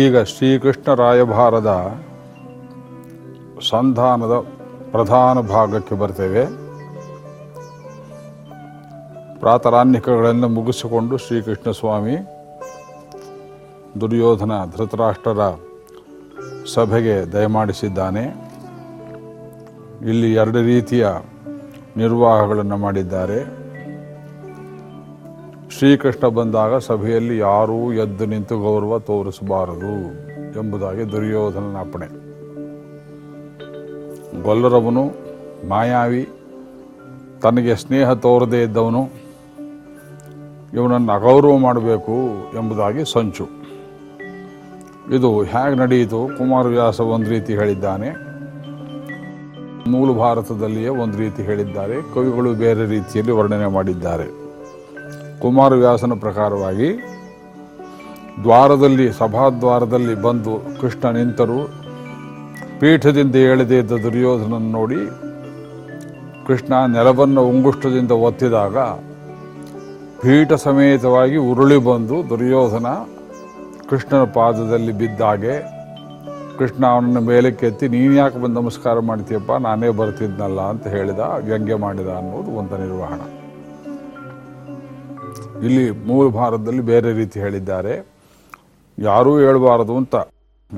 ಈಗ ಶ್ರೀಕೃಷ್ಣ ರಾಯಭಾರದ ಸಂಧಾನದ ಪ್ರಧಾನ ಭಾಗಕ್ಕೆ ಬರ್ತೇವೆ. ಪ್ರಾತರಾನ್ಯಕಗಳನ್ನು ಮುಗಿಸಿಕೊಂಡು ಶ್ರೀಕೃಷ್ಣ ಸ್ವಾಮಿ ದುರ್ಯೋಧನ ಧೃತರಾಷ್ಟ್ರರ ಸಭೆಗೆ ದಯಮಾಡಿಸಿದ್ದಾನೆ ಇಲ್ಲಿ ಎರಡು ರೀತಿಯ ನಿರ್ವಾಹಗಳನ್ನು ಮಾಡಿದ್ದಾರೆ. ಶ್ರೀಕೃಷ್ಣ ಬಂದಾಗ ಸಭೆಯಲ್ಲಿ ಯಾರೂ ಎದ್ದು ನಿಂತು ಗೌರವ ತೋರಿಸಬಾರದು ಎಂಬುದಾಗಿ ದುರ್ಯೋಧನನ ಅಪ್ಪಣೆ ಗೊಲ್ಲರವನು ಮಾಯಾವಿ, ತನಗೆ ಸ್ನೇಹ ತೋರದೇ ಇದ್ದವನು, ಇವನನ್ನು ಅಗೌರವ ಮಾಡಬೇಕು ಎಂಬುದಾಗಿ ಸಂಚು. ಇದು ಹೇಗೆ ನಡೆಯಿತು? ಕುಮಾರವ್ಯಾಸ ಒಂದು ರೀತಿ ಹೇಳಿದ್ದಾನೆ. ಮೂಲ ಭಾರತದಲ್ಲಿಯೇ ಒಂದು ರೀತಿ ಹೇಳಿದ್ದಾರೆ. ಕವಿಗಳು ಬೇರೆ ರೀತಿಯಲ್ಲಿ ವರ್ಣನೆ ಮಾಡಿದ್ದಾರೆ. ಕುಮಾರವ್ಯಾಸನ ಪ್ರಕಾರವಾಗಿ ದ್ವಾರದಲ್ಲಿ, ಸಭಾದ್ವಾರದಲ್ಲಿ ಬಂದು ಕೃಷ್ಣ ನಿಂತರು. ಪೀಠದಿಂದ ಎಳೆದೇ ಇದ್ದ ದುರ್ಯೋಧನನ್ನು ನೋಡಿ ಕೃಷ್ಣ ನೆಲವನ್ನು ಉಂಗುಷ್ಟದಿಂದ ಒತ್ತಿದಾಗ ಪೀಠ ಸಮೇತವಾಗಿ ಉರುಳಿ ಬಂದು ದುರ್ಯೋಧನ ಕೃಷ್ಣನ ಪಾದದಲ್ಲಿ ಬಿದ್ದಾಗೆ, ಕೃಷ್ಣ ಅವನನ್ನು ಮೇಲಕ್ಕೆತ್ತಿ ನೀನು ಯಾಕೆ ಬಂದು ನಮಸ್ಕಾರ ಮಾಡ್ತೀಯಪ್ಪ? ನಾನೇ ಬರ್ತಿದ್ನಲ್ಲ ಅಂತ ಹೇಳಿದ, ವ್ಯಂಗ್ಯ ಮಾಡಿದ ಅನ್ನೋದು ಒಂದು ನಿರ್ವಹಣ. ಇಲ್ಲಿ ಮೂಲ ಭಾರತದಲ್ಲಿ ಬೇರೆ ರೀತಿ ಹೇಳಿದ್ದಾರೆ. ಯಾರೂ ಹೇಳಬಾರದು ಅಂತ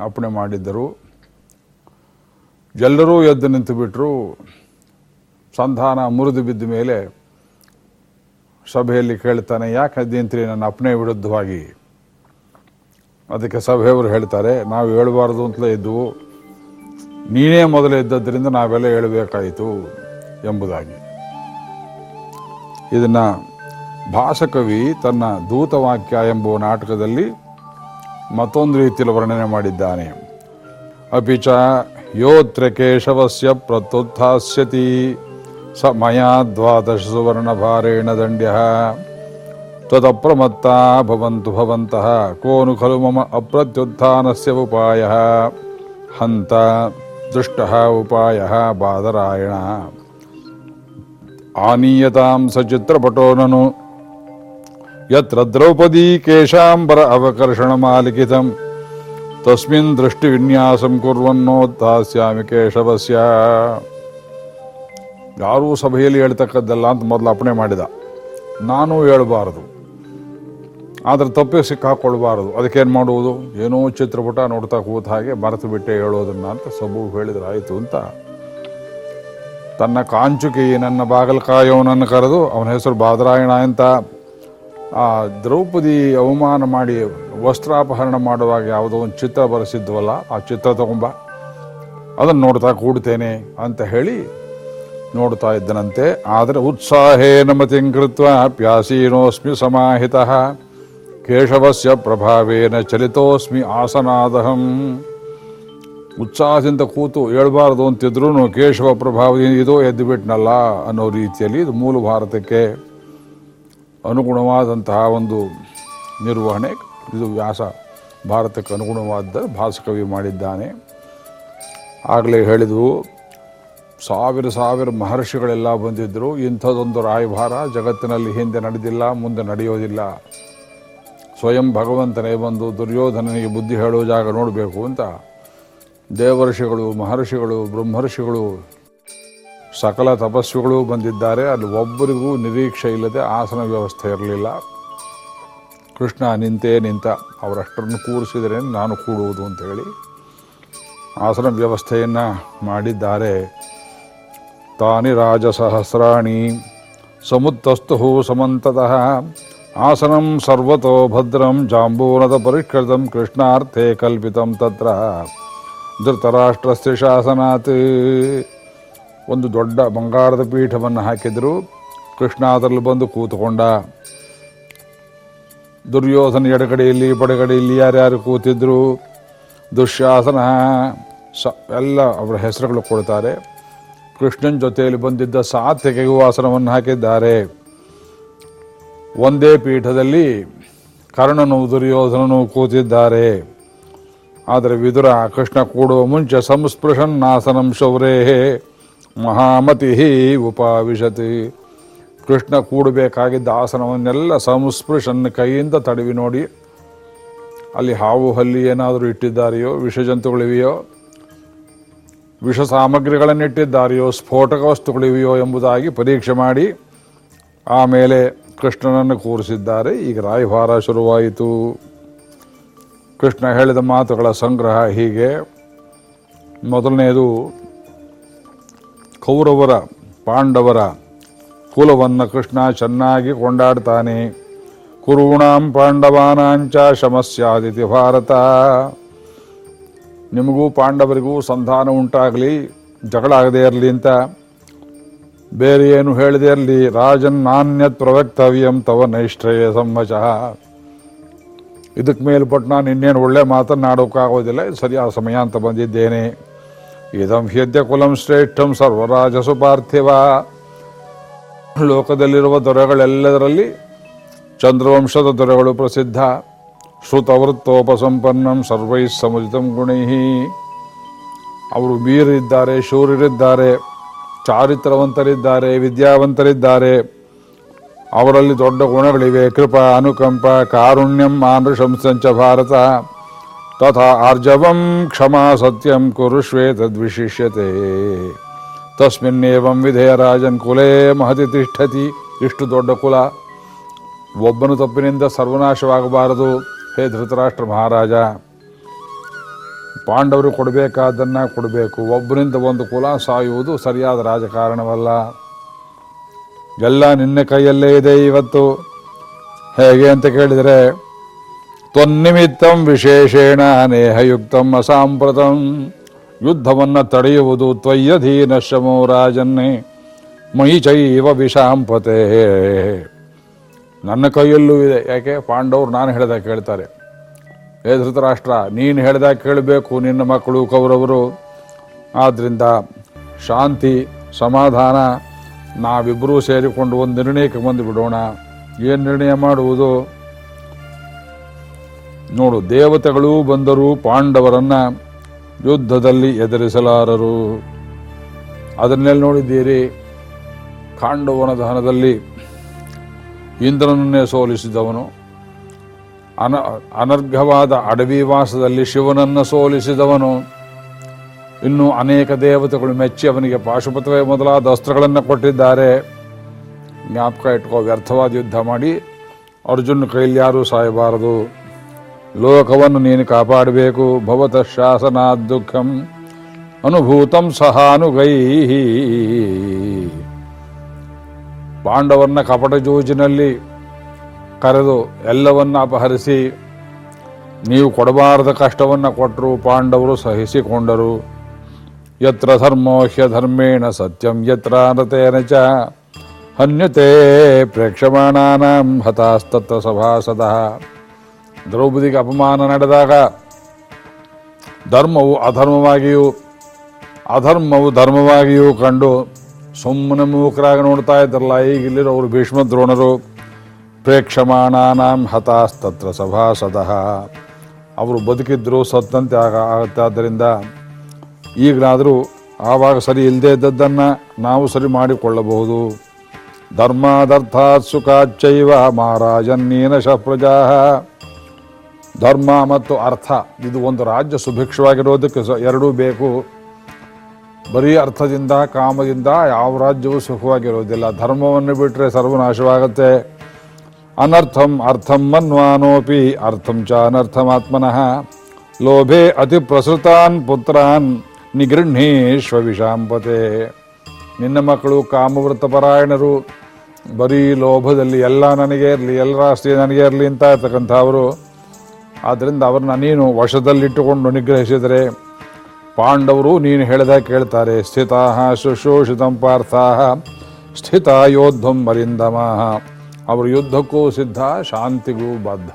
ಅಪ್ಪಣೆ ಮಾಡಿದ್ದರು. ಎಲ್ಲರೂ ಎದ್ದು ನಿಂತು ಬಿಟ್ಟರು ಸಂಧಾನ ಮುರಿದು ಬಿದ್ದ ಮೇಲೆ ಸಭೆಯಲ್ಲಿ ಕೇಳ್ತಾನೆ, ಯಾಕೆ ಅದೇಂತ್ರಿ ನನ್ನ ಅಪ್ಪಣೆ ವಿರುದ್ಧವಾಗಿ? ಅದಕ್ಕೆ ಸಭೆಯವರು ಹೇಳ್ತಾರೆ, ನಾವು ಹೇಳಬಾರ್ದು ಅಂತಲೇ ಇದ್ದವು. ನೀನೇ ಮೊದಲೇ ಇದ್ದದ್ರಿಂದ ನಾವೆಲ್ಲ ಹೇಳಬೇಕಾಯಿತು ಎಂಬುದಾಗಿ. ಇದನ್ನ ಭಾಸಕವಿ ತನ್ನ ದೂತವಾಕ್ಯ ಎಂಬ ನಾಟಕದಲ್ಲಿ ಮತ್ತೊಂದು ರೀತಿಯಲ್ಲಿ ವರ್ಣನೆ ಮಾಡಿದ್ದಾನೆ. ಅಪಿಚ ಯೋತ್ರ ಕೇಶವಸ್ಯ ಪ್ರತ್ಯುತ್ಥಾಸ್ಯತಿ ಸ ಮಯಾ ದ್ವಾದಶ ಸುವರ್ಣ ಭಾರೇಣ ದಂಡ್ಯ ತದಪ್ರಮತ್ತಾ ಭವಂತು ಭವಂತಃ ಕೋನು ಖಲು ಮಮ ಅಪ್ರತ್ಯುತ್ಥಾನಸ್ಯ ಉಪಾಯ ಹಂತ ದುಷ್ಟ ಉಪಾಯ ಬಾದರಾಯಣ. ಆನೀಯತಾಂ ಸಚಿತ್ರಪಟೋ ನನು ಯತ್ರ ದ್ರೌಪದಿ ಕೇಶಾಂಬರ ಅವಕರ್ಷಣ ಮಾಲಿಕಿತಂ ತಸ್ಮಿನ್ ದೃಷ್ಟಿ ವಿನ್ಯಾಸಂ ಕುರ್ವನ್ನೋತ್ತಾಸ್ಯಾಮಿ ಕೇಶವಸ್ಯ ಯಾರೂ ಸಭೆಯಲ್ಲಿ ಹೇಳ್ತಕ್ಕದ್ದಲ್ಲ ಅಂತ ಮೊದಲು ಅಪಣೆ ಮಾಡಿದ. ನಾನು ಹೇಳಬಾರದು. ಆದರೆ ತಪ್ಪಿಗೆ ಸಿಕ್ಕಾಕೊಳ್ಬಾರದು. ಅದಕ್ಕೇನು ಮಾಡುವುದು? ಏನೋ ಚಿತ್ರಪಟ ನೋಡ್ತಾ ಕೂತ ಹಾಗೆ ಮರೆತು ಬಿಟ್ಟೆ ಹೇಳೋದನ್ನ ಅಂತ ಸಬು ಹೇಳಿದ್ರೆ ಆಯಿತು ಅಂತ. ತನ್ನ ಕಾಂಚುಕಿ ನನ್ನ ಬಾಗಲಕಾಯವನನ್ನು ಕರೆದು ಅವನ ಹೆಸರು ಬಾದರಾಯಣ ಅಂತ ಆ ದ್ರೌಪದಿ ಅವಮಾನ ಮಾಡಿ ವಸ್ತ್ರಾಪಹರಣ ಮಾಡುವಾಗ ಯಾವುದೋ ಒಂದು ಚಿತ್ರ ಬರೆಸಿದ್ವಲ್ಲ, ಆ ಚಿತ್ರ ತಗೊಂಬ, ಅದನ್ನು ನೋಡ್ತಾ ಕೂಡ್ತೇನೆ ಅಂತ ಹೇಳಿ ನೋಡ್ತಾ ಇದ್ದನಂತೆ. ಆದರೆ ಉತ್ಸಾಹೇನ ಮತಿಂಕೃತ್ವ ಪ್ಯಾಸೀನೋಸ್ಮಿ ಸಮಾಹಿತ, ಕೇಶವಸ್ಯ ಪ್ರಭಾವೇನ ಚಲಿತೋಸ್ಮಿ ಆಸನಾದಹಂ. ಉತ್ಸಾಹದಿಂದ ಕೂತು ಹೇಳ್ಬಾರ್ದು ಅಂತಿದ್ರು ಕೇಶವ ಪ್ರಭಾವದಿಂದ ಇದೋ ಎದ್ದುಬಿಟ್ನಲ್ಲ ಅನ್ನೋ ರೀತಿಯಲ್ಲಿ ಇದು ಮೂಲ ಭಾರತಕ್ಕೆ ಅನುಗುಣವಾದಂತಹ ಒಂದು ನಿರ್ವಹಣೆ. ಇದು ವ್ಯಾಸ ಭಾರತಕ್ಕೆ ಅನುಗುಣವಾದ ಭಾಸಕವಿ ಮಾಡಿದ್ದಾನೆ. ಆಗಲೇ ಹೇಳಿದವು, ಸಾವಿರ ಸಾವಿರ ಮಹರ್ಷಿಗಳೆಲ್ಲ ಬಂದಿದ್ದರು ಇಂಥದ್ದೊಂದು ರಾಯಭಾರ ಜಗತ್ತಿನಲ್ಲಿ ಹಿಂದೆ ನಡೆದಿಲ್ಲ, ಮುಂದೆ ನಡೆಯೋದಿಲ್ಲ. ಸ್ವಯಂ ಭಗವಂತನೇ ಬಂದು ದುರ್ಯೋಧನನಿಗೆ ಬುದ್ಧಿ ಹೇಳೋ ಜಾಗ ನೋಡಬೇಕು ಅಂತ. ದೇವರ್ಷಿಗಳು, ಮಹರ್ಷಿಗಳು, ಬ್ರಹ್ಮರ್ಷಿಗಳು ಸಕಲ ತಪಸ್ವಿಗಳು ಬಂದಿದ್ದಾರೆ. ಅಲ್ಲಿ ಒಬ್ಬರಿಗೂ ನಿರೀಕ್ಷೆ ಇಲ್ಲದೆ ಆಸನ ವ್ಯವಸ್ಥೆ ಇರಲಿಲ್ಲ. ಕೃಷ್ಣ ನಿಂತೇ ನಿಂತ ಅವರಷ್ಟನ್ನು ಕೂರಿಸಿದರೆ ನಾನು ಕೂಡುವುದು ಅಂತ ಹೇಳಿ ಆಸನ ವ್ಯವಸ್ಥೆಯನ್ನು ಮಾಡಿದ್ದಾರೆ. ತಾನಿ ರಾಜಸಹಸ್ರಾಣಿ ಸಮುತ್ತಸ್ತು ಸಮಂತತಃ ಆಸನಂ ಸರ್ವತೋ ಭದ್ರಂ ಜಾಂಬೂನದ ಪರಿಷ್ಕೃತಂ ಕೃಷ್ಣಾರ್ಥೇ ಕಲ್ಪಿತಂ ತತ್ರ ಧೃತರಾಷ್ಟ್ರಸ್ಯ ಶಾಸನಾತ್. ಒಂದು ದೊಡ್ಡ ಬಂಗಾರದ ಪೀಠವನ್ನು ಹಾಕಿದರು. ಕೃಷ್ಣ ಅದರಲ್ಲಿ ಬಂದು ಕೂತುಕೊಂಡ. ದುರ್ಯೋಧನ ಎಡಗಡೆಯಲ್ಲಿ ಬಡಗಡೆಯಲ್ಲಿ ಯಾರ್ಯಾರು ಕೂತಿದ್ರು? ದುಶ್ಯಾಸನ, ಸ, ಎಲ್ಲ ಅವರ ಹೆಸರುಗಳು ಕೊಡ್ತಾರೆ. ಕೃಷ್ಣನ ಜೊತೆಯಲ್ಲಿ ಬಂದಿದ್ದ ಸಾತ್ಯಕೆಗೂ ಆಸನವನ್ನು ಹಾಕಿದ್ದಾರೆ. ಒಂದೇ ಪೀಠದಲ್ಲಿ ಕರ್ಣನು ದುರ್ಯೋಧನನು ಕೂತಿದ್ದಾರೆ. ಆದರೆ ವಿದುರ ಕೃಷ್ಣ ಕೂಡುವ ಮುಂಚೆ ಸಂಸ್ಪೃಶನ್ನಾಸನಂ ಶೌರೇ ಮಹಾಮತಿ ಉಪಾವಿಶತಿ. ಕೃಷ್ಣ ಕೂಡಬೇಕಾಗಿದ್ದ ಆಸನವನ್ನೆಲ್ಲ ಸಂಸ್ಪೃಶನ್ ಕೈಯಿಂದ ತಡವಿ ನೋಡಿ. ಅಲ್ಲಿ ಹಾವು ಹಲ್ಲಿ ಏನಾದರೂ ಇಟ್ಟಿದ್ದಾರೆಯೋ ವಿಷಜಂತುಗಳಿವೆಯೋ ವಿಷ ಸಾಮಗ್ರಿಗಳನ್ನಿಟ್ಟಿದ್ದಾರೆಯೋ, ಸ್ಫೋಟಕ ವಸ್ತುಗಳಿವೆಯೋ ಎಂಬುದಾಗಿ ಪರೀಕ್ಷೆ ಮಾಡಿ ಆಮೇಲೆ ಕೃಷ್ಣನನ್ನು ಕೂರಿಸಿದ್ದಾರೆ. ಈಗ ರಾಯಭಾರ ಶುರುವಾಯಿತು. ಕೃಷ್ಣ ಹೇಳಿದ ಮಾತುಗಳ ಸಂಗ್ರಹ ಹೀಗೆ. ಮೊದಲನೆಯದು ಕೌರವರ, ಪಾಂಡವರ ಕುಲವನ್ನು ಕೃಷ್ಣ ಚೆನ್ನಾಗಿ ಕೊಂಡಾಡ್ತಾನೆ. ಕುರುಣಾಂ ಪಾಂಡವಾನಾಂಚ ಶಮಸ್ಯಾದಿತಿ ಭಾರತ. ನಿಮಗೂ ಪಾಂಡವರಿಗೂ ಸಂಧಾನ ಉಂಟಾಗಲಿ, ಜಗಳ ಆಗದೇ ಇರಲಿ ಅಂತ. ಬೇರೆ ಏನು ಹೇಳದೇ ಇರಲಿ, ರಾಜನ್ ನಾಣ್ಯತ್ ಪ್ರವಕ್ತವ್ಯಂ ತವ ನೈಷ್ಠ್ರಯ ಸಮ್ಮಚಃ ಇದಕ್ಕೆ ಮೇಲ್ಪಟ್ಟು ನಾನು ಇನ್ನೇನು ಒಳ್ಳೆ ಮಾತನ್ನಾಡೋಕ್ಕಾಗೋದಿಲ್ಲ ಸರಿಯಾದ ಸಮಯ ಅಂತ ಬಂದಿದ್ದೇನೆ. ಇದಂ ಹ್ಯದ್ಯ ಕುಲಂ ಶ್ರೇಷ್ಠಂ ಸರ್ವರಾಜಸು ಪಾರ್ಥಿವ. ಲೋಕದಲ್ಲಿರುವ ದೊರೆಗಳೆಲ್ಲದರಲ್ಲಿ ಚಂದ್ರವಂಶದ ದೊರೆಗಳು ಪ್ರಸಿದ್ಧ. ಶ್ರುತವೃತ್ತೋಪಸಂಪನ್ನಂ ಸರ್ವೈ ಸಮುಚಿತಂ ಗುಣೈಹಿ. ಅವರು ವೀರಿದ್ದಾರೆ ಶೂರರಿದ್ದಾರೆ, ಚಾರಿತ್ರವಂತರಿದ್ದಾರೆ, ವಿದ್ಯಾವಂತರಿದ್ದಾರೆ. ಅವರಲ್ಲಿ ದೊಡ್ಡ ಗುಣಗಳಿವೆ. ಕೃಪಾ, ಅನುಕಂಪ, ಕಾರುಣ್ಯಂ ಆನೃಶಂಸಂಚ ಭಾರತ. ತಥಾ ಆರ್ಜವಂ ಕ್ಷಮಾ ಸತ್ಯಂ ಕುರುಷ್ವೇ ತದ್ವಿಶಿಷ್ಯತೆ ತಸ್ಮಿನ್ನೇವಂ ವಿಧೇಯ ರಾಜನ್ ಕುಲೇ ಮಹತಿ ತಿಷ್ಠತಿ ಇಷ್ಟು ದೊಡ್ಡ ಕುಲ ಒಬ್ಬನು ತಪ್ಪಿನಿಂದ ಸರ್ವನಾಶವಾಗಬಾರದು ಹೇ ಧೃತರಾಷ್ಟ್ರ ಮಹಾರಾಜ ಪಾಂಡವರು ಕೊಡಬೇಕಾದ್ದನ್ನು ಕೊಡಬೇಕು, ಒಬ್ಬನಿಂದ ಒಂದು ಕುಲ ಸಾಯುವುದು ಸರಿಯಾದ ರಾಜಕಾರಣವಲ್ಲ. ಎಲ್ಲ ನಿನ್ನ ಕೈಯಲ್ಲೇ ಇದೆ ಇವತ್ತು. ಹೇಗೆ ಅಂತ ಕೇಳಿದರೆ ತ್ವನ್ನಿಮಿತ್ತಂ ವಿಶೇಷೇಣ ನೇಹಯುಕ್ತಂ ಅಸಾಂಪ್ರತಂ. ಯುದ್ಧವನ್ನು ತಡೆಯುವುದು ತ್ವಯ್ಯಧೀನ ಶಮೋ ರಾಜನ್ನೇ ಮೈ ಚೈವ ವಿಷಾಂಪತೆ ನನ್ನ ಕೈಯಲ್ಲೂ ಇದೆ. ಯಾಕೆ? ಪಾಂಡವರು ನಾನು ಹೇಳ್ದಾಗ ಕೇಳ್ತಾರೆ. ಏ ಧೃತರಾಷ್ಟ್ರ, ನೀನು ಹೇಳ್ದಾಗ ಕೇಳಬೇಕು, ನಿನ್ನ ಮಕ್ಕಳು ಕೌರವರು. ಆದ್ದರಿಂದ ಶಾಂತಿ, ಸಮಾಧಾನ ನಾವಿಬ್ಬರೂ ಸೇರಿಕೊಂಡು ಒಂದು ನಿರ್ಣಯಕ್ಕೆ ಬಂದು ಬಿಡೋಣ ಏನು ನಿರ್ಣಯ ಮಾಡುವುದು? ನೋಡು, ದೇವತೆಗಳು ಬಂದರೂ ಪಾಂಡವರನ್ನ ಯುದ್ಧದಲ್ಲಿ ಎದುರಿಸಲಾರರು. ಅದನ್ನೆಲ್ಲ ನೋಡಿದ್ದೀರಿ, ಖಾಂಡವನ ದಹನದಲ್ಲಿ ಇಂದ್ರನನ್ನೇ ಸೋಲಿಸಿದವನು. ಅನ, ಅನರ್ಘವಾದ ಅಡವಿ ವಾಸದಲ್ಲಿ ಶಿವನನ್ನು ಸೋಲಿಸಿದವನು. ಇನ್ನು ಅನೇಕ ದೇವತೆಗಳು ಮೆಚ್ಚಿ ಅವನಿಗೆ ಪಾಶುಪತವೇ ಮೊದಲಾದ ಅಸ್ತ್ರಗಳನ್ನು ಕೊಟ್ಟಿದ್ದಾರೆ. ಜ್ಞಾಪಕ ಇಟ್ಕೋ, ವ್ಯರ್ಥವಾದ ಯುದ್ಧ ಮಾಡಿ. ಅರ್ಜುನ ಕೈಲಿ ಯಾರೂ ಸಾಯಬಾರದು. ಲೋಕವನ್ನು ನೀನು ಕಾಪಾಡಬೇಕು. ಭವತ ಶಾಸನಾದ್ ದುಃಖಂ ಅನುಭೂತಂ ಸಹಾನುಗೈ ಪಾಂಡವರನ್ನ ಕಪಟ ಜೋಜಿನಲ್ಲಿ ಕರೆದು ಎಲ್ಲವನ್ನ ಅಪಹರಿಸಿ, ನೀವು ಕೊಡಬಾರದ ಕಷ್ಟವನ್ನು ಕೊಟ್ಟರು ಪಾಂಡವರು ಸಹಿಸಿಕೊಂಡರು. ಯತ್ರ ಧರ್ಮೋ ಹ್ಯಧರ್ಮೇಣ ಸತ್ಯಂ ಯತ್ರ ನತೇನ ಚ ಹನ್ಯತೆ ಪ್ರೇಕ್ಷಮಾಣಾನಾಂ ಹತಾಸ್ತತ್ರ ಸಭಾಸದ. ದ್ರೌಪದಿಗೆ ಅಪಮಾನ ನಡೆದಾಗ ಧರ್ಮವು ಅಧರ್ಮವಾಗಿಯೂ, ಅಧರ್ಮವು ಧರ್ಮವಾಗಿಯೂ ಕಂಡು ಸುಮ್ಮನೆ ಮೂಕರಾಗಿ ನೋಡ್ತಾ ಇದ್ರಲ್ಲ ಈಗ ಇಲ್ಲಿರೋರು ಭೀಷ್ಮ ದ್ರೋಣರು. ಪ್ರೇಕ್ಷಮಾಣಾನಾಂ ಹತಾಸ್ತತ್ರ ಸಭಾಸದಃ. ಅವರು ಬದುಕಿದ್ರು, ಸತ್ತಂತೆ ಆಗ ಆದ್ದರಿಂದ ಈಗಲಾದರೂ ಆವಾಗ ಸರಿ ಇಲ್ಲದೆ ಇದ್ದದ್ದನ್ನು ನಾವು ಸರಿ ಮಾಡಿಕೊಳ್ಳಬಹುದು. ಧರ್ಮಾದರ್ಥಾತ್ ಸುಖಾಚ್ಚೈವ ಮಹಾರಾಜನ್ನೀನ ಪ್ರಜಾ ಧರ್ಮ ಮತ್ತು ಅರ್ಥ, ಇದು ಒಂದು ರಾಜ್ಯ ಸುಭಿಕ್ಷವಾಗಿರೋದಕ್ಕೆ ಎರಡೂ ಬೇಕು. ಬರೀ ಅರ್ಥದಿಂದ, ಕಾಮದಿಂದ ಯಾವ ರಾಜ್ಯವೂ ಸುಖವಾಗಿರೋದಿಲ್ಲ. ಧರ್ಮವನ್ನು ಬಿಟ್ಟರೆ ಸರ್ವನಾಶವಾಗತ್ತೆ. ಅನರ್ಥಂ ಅರ್ಥಂ ಮನ್ವಾನೋಪಿ, ಅರ್ಥಂ ಚ ಅನರ್ಥಮಾತ್ಮನಃ. ಲೋಭೆ ಅತಿ ಪ್ರಸೃತಾನ್ ಪುತ್ರಾನ್ ನಿಗೃಹ್ಣೀಶ್ವ ವಿಷಾಂಪತೆ ನಿನ್ನ ಮಕ್ಕಳು ಕಾಮವೃತ್ತ ಪರಾಯಣರು. ಬರೀ ಲೋಭದಲ್ಲಿ ಎಲ್ಲ ನನಗೆ ಇರಲಿ, ಎಲ್ಲ ಆಸ್ತಿ ನನಗೆ ಇರಲಿ ಅಂತ ಇರ್ತಕ್ಕಂಥವರು ಆದ್ದರಿಂದ ಅವ್ರನ್ನ ನೀನು ವಶದಲ್ಲಿಟ್ಟುಕೊಂಡು ನಿಗ್ರಹಿಸಿದರೆ ಪಾಂಡವರು ನೀನು ಹೇಳಿದ ಕೇಳ್ತಾರೆ ಸ್ಥಿತಾ ಶುಶ್ರೂಷಿತಂ ಪಾರ್ಥ ಸ್ಥಿತ ಯೋದ್ಧಂ ಮರಿಂದಮಃ ಅವರು ಯುದ್ಧಕ್ಕೂ ಸಿದ್ಧ, ಶಾಂತಿಗೂ ಬದ್ಧ.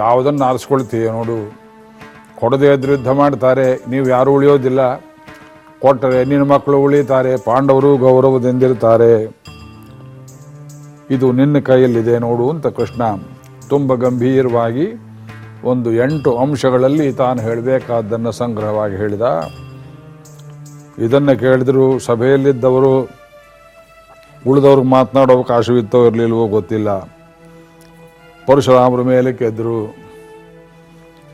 ಯಾವುದನ್ನು ಆರಿಸ್ಕೊಳ್ತೀಯ ನೋಡು. ಕೊಡದೆ ಇದ್ರೆ ಯುದ್ಧ ಮಾಡ್ತಾರೆ, ನೀವು ಯಾರು ಉಳಿಯೋದಿಲ್ಲ. ಕೊಟ್ಟರೆ ನಿನ್ನ ಮಕ್ಕಳು ಉಳಿತಾರೆ, ಪಾಂಡವರು ಗೌರವದಿಂದಿರ್ತಾರೆ ಇದು ನಿನ್ನ ಕೈಯಲ್ಲಿದೆ ನೋಡು ಅಂತ ಕೃಷ್ಣ ತುಂಬ ಗಂಭೀರವಾಗಿ ಒಂದು ಎಂಟು ಅಂಶಗಳಲ್ಲಿ ತಾನು ಹೇಳಬೇಕಾದ್ದನ್ನು ಸಂಗ್ರಹವಾಗಿ ಹೇಳಿದ. ಇದನ್ನು ಕೇಳಿದ್ರು ಸಭೆಯಲ್ಲಿದ್ದವರು, ಉಳಿದವ್ರಿಗೆ ಮಾತನಾಡೋ ಅವಕಾಶವಿತ್ತೋ ಇರಲಿಲ್ವೋ ಗೊತ್ತಿಲ್ಲ. ಪರಶುರಾಮರ ಮೇಲೆ ಕೆದ್ರು.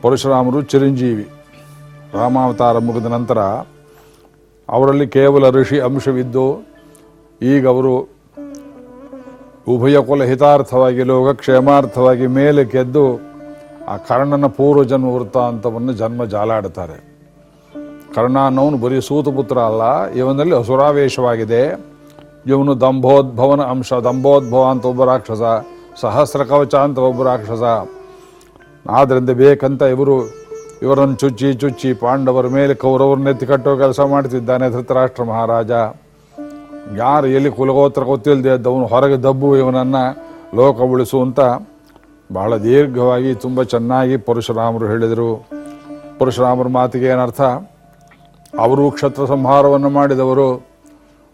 ಪರಶುರಾಮರು ಚಿರಂಜೀವಿ. ರಾಮಾವತಾರ ಮುಗಿದ ನಂತರ ಅವರಲ್ಲಿ ಕೇವಲ ಋಷಿ ಅಂಶವಿದ್ದು, ಈಗ ಅವರು ಉಭಯ ಕುಲ ಹಿತಾರ್ಥವಾಗಿ ಲೋಕ ಕ್ಷೇಮಾರ್ಥವಾಗಿ ಮೇಲೆ ಕೆದ್ದು ಆ ಕರ್ಣನ ಪೂರ್ವ ಜನ್ಮ ವೃತ್ತಾಂತವನ್ನು ಜನ್ಮ ಜಾಲಾಡ್ತಾರೆ ಕರ್ಣ ಅನ್ನೋನು ಬರೀ ಸೂತಪುತ್ರ ಅಲ್ಲ, ಇವನಲ್ಲಿ ಅಸುರಾವೇಶವಾಗಿದೆ. ಇವನು ದಂಭೋದ್ಭವನ ಅಂಶ ದಂಭೋದ್ಭವ ಅಂತ ಒಬ್ಬ ರಾಕ್ಷಸ, ಸಹಸ್ರ ಕವಚ ಅಂತ ಒಬ್ಬ ರಾಕ್ಷಸ. ಆದ್ರಿಂದ ಬೇಕಂತ ಇವರು, ಇವರನ್ನು ಚುಚ್ಚಿ ಚುಚ್ಚಿ ಪಾಂಡವರ ಮೇಲೆ ಕೌರವರನ್ನೆತ್ತಿ ಕಟ್ಟೋ ಕೆಲಸ ಮಾಡ್ತಿದ್ದಾನೆ ಧೃತರಾಷ್ಟ್ರ ಮಹಾರಾಜ. ಯಾರು ಎಲ್ಲಿ ಕುಲಗೋತ್ರ ಗೊತ್ತಿಲ್ಲದೆ ಅವನು ಹೊರಗೆ ದಬ್ಬು ಇವನನ್ನು ಲೋಕ ಉಳಿಸು ಅಂತ ಬಹಳ ದೀರ್ಘವಾಗಿ ತುಂಬ ಚೆನ್ನಾಗಿ ಪರಶುರಾಮರು ಹೇಳಿದರು. ಪರಶುರಾಮರ ಮಾತಿಗೆ ಏನರ್ಥ? ಅವರು ಕ್ಷತ್ರ ಸಂಹಾರವನ್ನು ಮಾಡಿದವರು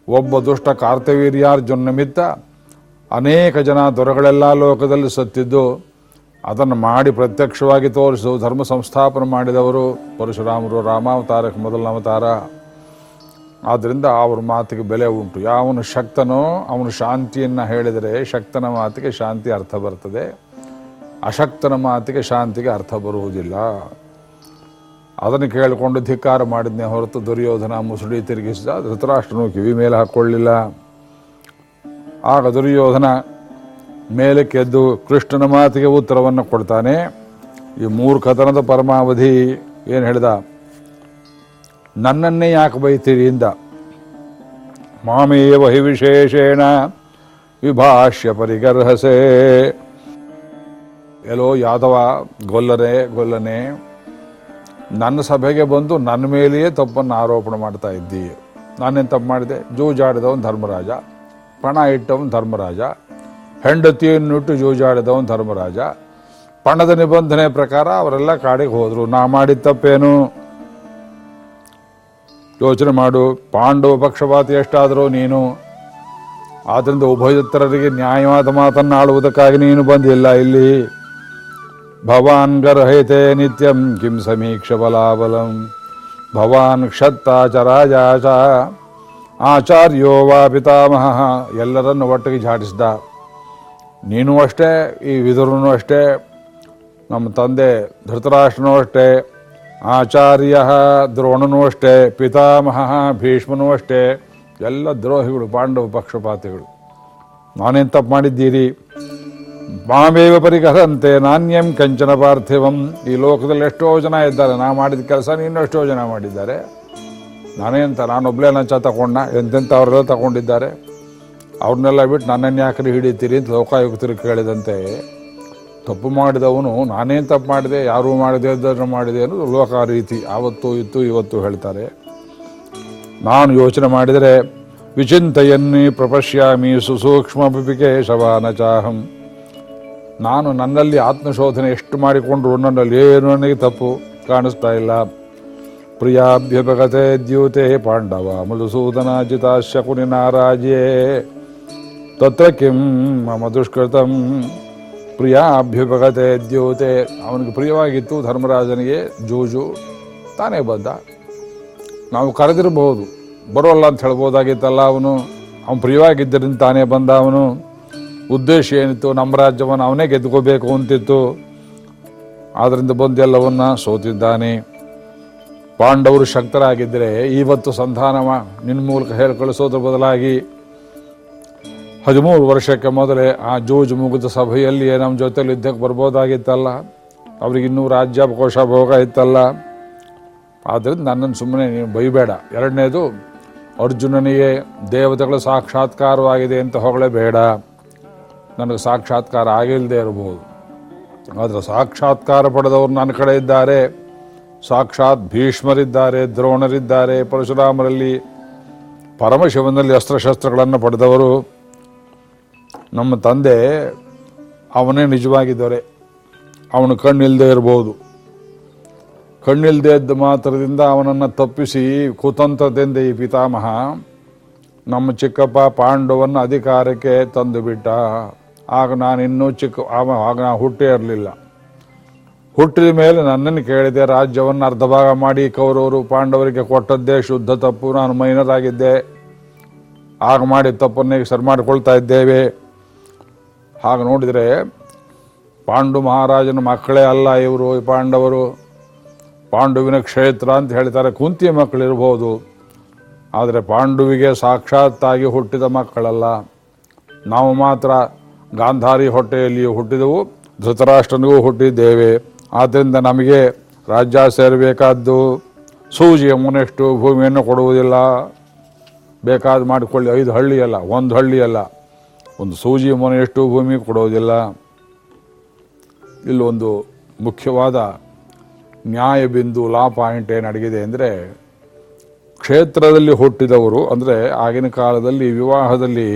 ಒಬ್ಬ ದುಷ್ಟ ಕಾರ್ತವೀರ್ಯಾರ್ಜುನ ನಿಮಿತ್ತ ಅನೇಕ ಜನ ದೊರೆಗಳೆಲ್ಲ ಲೋಕದಲ್ಲಿ ಸತ್ತಿದ್ದು ಅದನ್ನು ಮಾಡಿ ಪ್ರತ್ಯಕ್ಷವಾಗಿ ತೋರಿಸು, ಧರ್ಮ ಸಂಸ್ಥಾಪನೆ ಮಾಡಿದವರು ಪರಶುರಾಮರು ರಾಮಾವತಾರಕ್ಕೆ ಮೊದಲ ಅವತಾರ. ಆದ್ದರಿಂದ ಅವ್ರ ಮಾತಿಗೆ ಬೆಲೆ ಉಂಟು. ಯಾವನು ಶಕ್ತನೋ ಅವನು ಶಾಂತಿಯನ್ನು ಹೇಳಿದರೆ ಶಕ್ತನ ಮಾತಿಗೆ ಶಾಂತಿ ಅರ್ಥ ಬರ್ತದೆ. ಅಶಕ್ತನ ಮಾತಿಗೆ ಶಾಂತಿಗೆ ಅರ್ಥ ಬರುವುದಿಲ್ಲ. ಅದನ್ನು ಕೇಳಿಕೊಂಡು ಧಿಕ್ಕಾರ ಮಾಡಿದ್ನೇ ಹೊರತು ದುರ್ಯೋಧನ ಮುಸುಡಿ ತಿರುಗಿಸಿದ ಧೃತರಾಷ್ಟ್ರನು ಕಿವಿ ಮೇಲೆ ಹಾಕ್ಕೊಳ್ಳಿಲ್ಲ ಆಗ ದುರ್ಯೋಧನ ಮೇಲಕ್ಕೆದ್ದು ಕೃಷ್ಣನ ಮಾತಿಗೆ ಉತ್ತರವನ್ನು ಕೊಡ್ತಾನೆ. ಈ ಮೂರು ಕಥನದ ಪರಮಾವಧಿ ಏನು ಹೇಳಿದ? ನನ್ನನ್ನೇ ಯಾಕೆ ಬೈತೀರಿ ಇಂದ ಮಾಮೇವ ಹಿ ವಿಶೇಷೇಣ, ವಿಭಾಷ್ಯ ಪರಿಗರ್ಹಸೆ. ಎಲ್ಲೋ ಯಾದವ ಗೊಲ್ಲನೆ ಗೊಲ್ಲನೆ, ನನ್ನ ಸಭೆಗೆ ಬಂದು ನನ್ನ ಮೇಲೆಯೇ ತಪ್ಪನ್ನು ಆರೋಪಣೆ ಮಾಡ್ತಾ ಇದ್ದಿ ನಾನೇನು ತಪ್ಪು ಮಾಡಿದೆ? ಜೂಜಾಡಿದವನು ಧರ್ಮರಾಜ, ಪಣ ಇಟ್ಟವನು ಧರ್ಮರಾಜ ಹೆಂಡತಿಯನ್ನಿಟ್ಟು ಜೂಜಾಡಿದವನು ಧರ್ಮರಾಜ, ಪಣದ ನಿಬಂಧನೆ ಪ್ರಕಾರ ಅವರೆಲ್ಲ ಕಾಡಿಗೆ ಹೋದರು. ನಾ ಮಾಡಿದ ತಪ್ಪೇನು? ಯೋಚನೆ ಮಾಡು. ಪಾಂಡವ ಪಕ್ಷಪಾತಿ ಎಷ್ಟಾದರೂ ನೀನು. ಆದ್ದರಿಂದ ಉಭಯತ್ರರಿಗೆ ನ್ಯಾಯವಾದ ಮಾತನ್ನು ಆಳುವುದಕ್ಕಾಗಿ ನೀನು ಬಂದಿಲ್ಲ ಇಲ್ಲಿ. ಭವಾನ್ ಗರ್ಹೈತೆ ನಿತ್ಯಂ ಕಿಂ ಸಮೀಕ್ಷ ಬಲಾಬಲಂ. ಭವಾನ್ ಕ್ಷತ್ತ ಚ ರಾಜ ಆಚಾರ್ಯೋ ವಾ ಪಿತಾಮಹ. ಎಲ್ಲರನ್ನು ಒಟ್ಟಿಗೆ ಝಾಡಿಸಿದ ನೀನು ಅಷ್ಟೇ, ಈ ವಿದುರನು ಅಷ್ಟೇ, ನಮ್ಮ ತಂದೆ ಧೃತರಾಷ್ಟ್ರನೂ ಅಷ್ಟೇ. ಆಚಾರ್ಯ ದ್ರೋಣನೂ ಅಷ್ಟೇ ಪಿತಾಮಹ ಭೀಷ್ಮನೂ ಅಷ್ಟೇ ಎಲ್ಲ ದ್ರೋಹಿಗಳು, ಪಾಂಡವ ಪಕ್ಷಪಾತಿಗಳು. ನಾನೇನು ತಪ್ಪು ಮಾಡಿದ್ದೀರಿ? ಮಾಮೇವ ಪರಿಗರಂತೆ, ನಾಣ್ಯಂ ಕಂಚನ ಪಾರ್ಥಿವಂ. ಈ ಲೋಕದಲ್ಲಿ ಎಷ್ಟೋ ಜನ ಇದ್ದಾರೆ, ನಾ ಮಾಡಿದ ಕೆಲಸ ನೀನು ಎಷ್ಟೋ ಜನ ಮಾಡಿದ್ದಾರೆ. ನಾನೇಂತ, ನಾನೊಬ್ಳೇ ಲಂಚ ತಗೊಂಡ ಎಂತೆಂಥ ಅವರೆಲ್ಲ ತಗೊಂಡಿದ್ದಾರೆ ಅವ್ರನ್ನೆಲ್ಲ ಬಿಟ್ಟು ನನ್ನನ್ನು ಯಾಕ್ರಿ ಹಿಡಿತೀರಿ ಅಂತ ಲೋಕಾಯುಕ್ತರು ಕೇಳಿದಂತೆ ತಪ್ಪು ಮಾಡಿದವನು, ನಾನೇನು ತಪ್ಪು ಮಾಡಿದೆ, ಯಾರೂ ಮಾಡಿದೆ ಅದನ್ನು ಮಾಡಿದೆ ಅನ್ನೋದು ಲೋಕ ರೀತಿ. ಆವತ್ತು ಇತ್ತು, ಇವತ್ತು ಹೇಳ್ತಾರೆ. ನಾನು ಯೋಚನೆ ಮಾಡಿದರೆ, ವಿಚಿಂತೆಯನ್ನೇ ಪ್ರಪಶ್ಯಾಮಿ ಸುಸೂಕ್ಷ್ಮ ಶವಾನ ಚಾಹಂ. ನಾನು ನನ್ನಲ್ಲಿ ಆತ್ಮಶೋಧನೆ ಎಷ್ಟು ಮಾಡಿಕೊಂಡ್ರು, ನನ್ನಲ್ಲಿ ಏನು ನನಗೆ ತಪ್ಪು ಕಾಣಿಸ್ತಾ ಇಲ್ಲ. ಪ್ರಿಯಾಭ್ಯಪಗತೆ ದ್ಯೂತೆ ಪಾಂಡವ ಮಧುಸೂದನಾಜಿತ ಶಕುನಿ ನಾರಾಜೇ ತತ್ರ ಕಿಂ ಮಮ ದುಷ್ಕೃತಂ. ಪ್ರಿಯಾಭ್ಯುಪಗತೆ ದ್ಯೂತೆ. ಅವನಿಗೆ ಪ್ರಿಯವಾಗಿತ್ತು ಧರ್ಮರಾಜನಿಗೆ ಜೂಜು. ತಾನೇ ಬಂದ. ನಾವು ಕರೆದಿರಬಹುದು. ಬರೋಲ್ಲ ಅಂತ ಹೇಳ್ಬೋದಾಗಿತ್ತಲ್ಲ ಅವನು. ಅವನು ಪ್ರಿಯವಾಗಿದ್ದರಿಂದ ತಾನೇ ಬಂದ ಅವನು. ಉದ್ದೇಶ ಏನಿತ್ತು? ನಮ್ಮ ರಾಜ್ಯವನ್ನು ಅವನೇ ಗೆದ್ಕೋಬೇಕು ಅಂತಿತ್ತು. ಆದ್ದರಿಂದ ಬಂದೆಲ್ಲವನ್ನ ಸೋತಿದ್ದಾನೆ. ಪಾಂಡವರು ಶಕ್ತರಾಗಿದ್ದರೆ ಇವತ್ತು ಸಂಧಾನ ನಿನ್ನ ಮೂಲಕ ಹೇಳಿ ಬದಲಾಗಿ ಹದಿಮೂರು ವರ್ಷಕ್ಕೆ ಮೊದಲೇ ಆ ಜೂಜು ಮುಗಿದ ಸಭೆಯಲ್ಲಿಯೇ ನಮ್ಮ ಜೊತೆಲಿ ಯುದ್ಧಕ್ಕೆ ಬರ್ಬೋದಾಗಿತ್ತಲ್ಲ. ಅವ್ರಿಗಿನ್ನೂ ರಾಜ್ಯ ಕೋಶ ಭೋಗ ಇತ್ತಲ್ಲ. ಆದ್ದರಿಂದ ನನ್ನನ್ನು ಸುಮ್ಮನೆ ನೀನು ಬೈಬೇಡ. ಎರಡನೇದು, ಅರ್ಜುನನಿಗೆ ದೇವತೆಗಳು ಸಾಕ್ಷಾತ್ಕಾರವಾಗಿದೆ ಅಂತ ಹೊಗಳೇಬೇಡ. ನನಗೆ ಸಾಕ್ಷಾತ್ಕಾರ ಆಗಿಲ್ಲದೆ ಇರಬಹುದು. ಆದರೆ ಸಾಕ್ಷಾತ್ಕಾರ ಪಡೆದವರು ನನ್ನ ಕಡೆ ಇದ್ದಾರೆ. ಸಾಕ್ಷಾತ್ ಭೀಷ್ಮರಿದ್ದಾರೆ, ದ್ರೋಣರಿದ್ದಾರೆ, ಪರಶುರಾಮರಲ್ಲಿ ಪರಮಶಿವನಲ್ಲಿ ಅಸ್ತ್ರಶಸ್ತ್ರಗಳನ್ನು ಪಡೆದವರು. ನಮ್ಮ ತಂದೆ ಅವನೇ ನಿಜವಾಗಿ ದೊರೆ ಅವನು ಕಣ್ಣಿಲ್ಲದೆ ಇರಬಹುದು ಕಣ್ಣಿಲ್ಲದೆ ಇದ್ದ ಮಾತ್ರದಿಂದ ಅವನನ್ನು ತಪ್ಪಿಸಿ ಕುತಂತ್ರದಿಂದ ಈ ಪಿತಾಮಹ ನಮ್ಮ ಚಿಕ್ಕಪ್ಪ ಪಾಂಡವನ್ನು ಅಧಿಕಾರಕ್ಕೆ ತಂದು ಬಿಟ್ಟ ಆಗ ನಾನು ಇನ್ನೂ ಚಿಕ್ಕ, ಆಗ ನಾನು ಹುಟ್ಟೇ ಇರಲಿಲ್ಲ. ಹುಟ್ಟಿದ ಮೇಲೆ ನನ್ನನ್ನು ಕೇಳಿದೆ, ರಾಜ್ಯವನ್ನು ಅರ್ಧ ಭಾಗ ಮಾಡಿ ಕೌರವರು ಪಾಂಡವರಿಗೆ ಕೊಟ್ಟದ್ದೇ ಶುದ್ಧ ತಪ್ಪು, ನಾನು ಮೈನರಾಗಿದ್ದೆ. ಆಗ ಮಾಡಿದ ತಪ್ಪನ್ನೇ ಸರಿ ಮಾಡಿಕೊಳ್ತಾ ಇದ್ದೇವೆ. ಹಾಗೆ ನೋಡಿದರೆ ಪಾಂಡು ಮಹಾರಾಜನ ಮಕ್ಕಳೇ ಅಲ್ಲ ಇವರು, ಈ ಪಾಂಡವರು. ಪಾಂಡುವಿನ ಕ್ಷೇತ್ರ ಅಂತ ಹೇಳ್ತಾರೆ, ಕುಂತಿಯ ಮಕ್ಕಳಿರ್ಬೋದು ಆದರೆ ಪಾಂಡುವಿಗೆ ಸಾಕ್ಷಾತ್ತಾಗಿ ಹುಟ್ಟಿದ ಮಕ್ಕಳಲ್ಲ. ನಾವು ಮಾತ್ರ ಗಾಂಧಾರಿ ಹೊಟ್ಟೆಯಲ್ಲಿಯೂ ಹುಟ್ಟಿದವು, ಧೃತರಾಷ್ಟ್ರನಿಗೂ ಹುಟ್ಟಿದ್ದೇವೆ. ಆದ್ದರಿಂದ ನಮಗೆ ರಾಜ್ಯ ಸೇರಬೇಕಾದ್ದು, ಸೂಜಿಯ ಮುನೆಷ್ಟು ಭೂಮಿಯನ್ನು ಕೊಡುವುದಿಲ್ಲ. ಬೇಕಾದ ಮಾಡಿಕೊಳ್ಳಿ, ಐದು ಹಳ್ಳಿಯಲ್ಲ, ಒಂದು ಹಳ್ಳಿ ಅಲ್ಲ ಒಂದು ಸೂಜಿ ಮೊನೆಯಷ್ಟು ಭೂಮಿ ಕೊಡೋದಿಲ್ಲ. ಇಲ್ಲೊಂದು ಮುಖ್ಯವಾದ ನ್ಯಾಯ ಬಿಂದು ಲಾ ಪಾಯಿಂಟ್ ಏನು ಅಡಗಿದೆ ಅಂದರೆ, ಕ್ಷೇತ್ರದಲ್ಲಿ ಹುಟ್ಟಿದವರು, ಅಂದರೆ ಆಗಿನ ಕಾಲದಲ್ಲಿ ವಿವಾಹದಲ್ಲಿ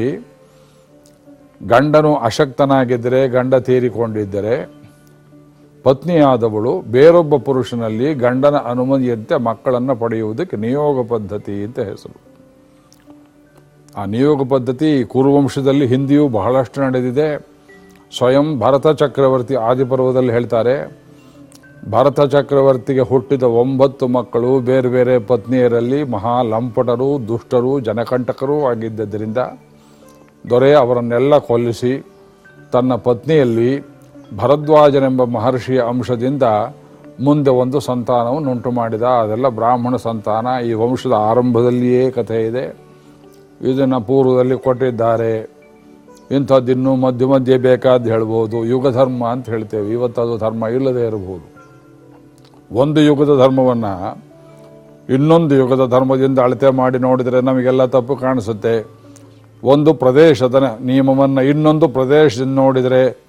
ಗಂಡನು ಅಶಕ್ತನಾಗಿದ್ದರೆ, ಗಂಡ ತೀರಿಕೊಂಡಿದ್ದರೆ, ಪತ್ನಿಯಾದವಳು ಬೇರೊಬ್ಬ ಪುರುಷನಲ್ಲಿ ಗಂಡನ ಅನುಮತಿಯಂತೆ ಮಕ್ಕಳನ್ನು ಪಡೆಯುವುದಕ್ಕೆ ನಿಯೋಗ ಪದ್ಧತಿ ಅಂತ ಹೆಸರು. ಆ ನಿಯೋಗ ಪದ್ಧತಿ ಕುರುವಂಶದಲ್ಲಿ ಹಿಂದಿಯೂ ಬಹಳಷ್ಟು ನಡೆದಿದೆ. ಸ್ವಯಂ ಭರತ ಚಕ್ರವರ್ತಿ ಆದಿಪರ್ವದಲ್ಲಿ ಹೇಳ್ತಾರೆ, ಭರತ ಚಕ್ರವರ್ತಿಗೆ ಹುಟ್ಟಿದ ಒಂಬತ್ತು ಮಕ್ಕಳು ಬೇರೆ ಬೇರೆ ಪತ್ನಿಯರಲ್ಲಿ ಮಹಾ ಲಂಪಟರು ದುಷ್ಟರು, ಜನಕಂಟಕರೂ ಆಗಿದ್ದರಿಂದ ದೊರೆ ಅವರನ್ನೆಲ್ಲ ಕೊಲ್ಲಿಸಿ ತನ್ನ ಪತ್ನಿಯಲ್ಲಿ ಭರದ್ವಾಜನೆಂಬ ಮಹರ್ಷಿಯ ಅಂಶದಿಂದ ಮುಂದೆ ಒಂದು ಸಂತಾನವನ್ನು ಉಂಟು ಮಾಡಿದ ಅದೆಲ್ಲ ಬ್ರಾಹ್ಮಣ ಸಂತಾನ. ಈ ವಂಶದ ಆರಂಭದಲ್ಲಿಯೇ ಕಥೆ ಇದೆ. ಇದನ್ನು ಪೂರ್ವದಲ್ಲಿ ಕೊಟ್ಟಿದ್ದಾರೆ. ಇಂಥದ್ದಿನ್ನೂ ಮಧ್ಯ ಮಧ್ಯೆ ಬೇಕಾದ್ದು ಹೇಳ್ಬೋದು. ಯುಗ ಧರ್ಮ ಅಂತ ಹೇಳ್ತೇವೆ. ಇವತ್ತದು ಧರ್ಮ ಇಲ್ಲದೆ ಇರಬಹುದು. ಒಂದು ಯುಗದ ಧರ್ಮವನ್ನು ಇನ್ನೊಂದು ಯುಗದ ಧರ್ಮದಿಂದ ಅಳತೆ ಮಾಡಿ ನೋಡಿದರೆ ನಮಗೆಲ್ಲ ತಪ್ಪು ಕಾಣಿಸುತ್ತೆ. ಒಂದು ಪ್ರದೇಶದ ನಿಯಮವನ್ನು ಇನ್ನೊಂದು ಪ್ರದೇಶದಿಂದ ನೋಡಿದರೆ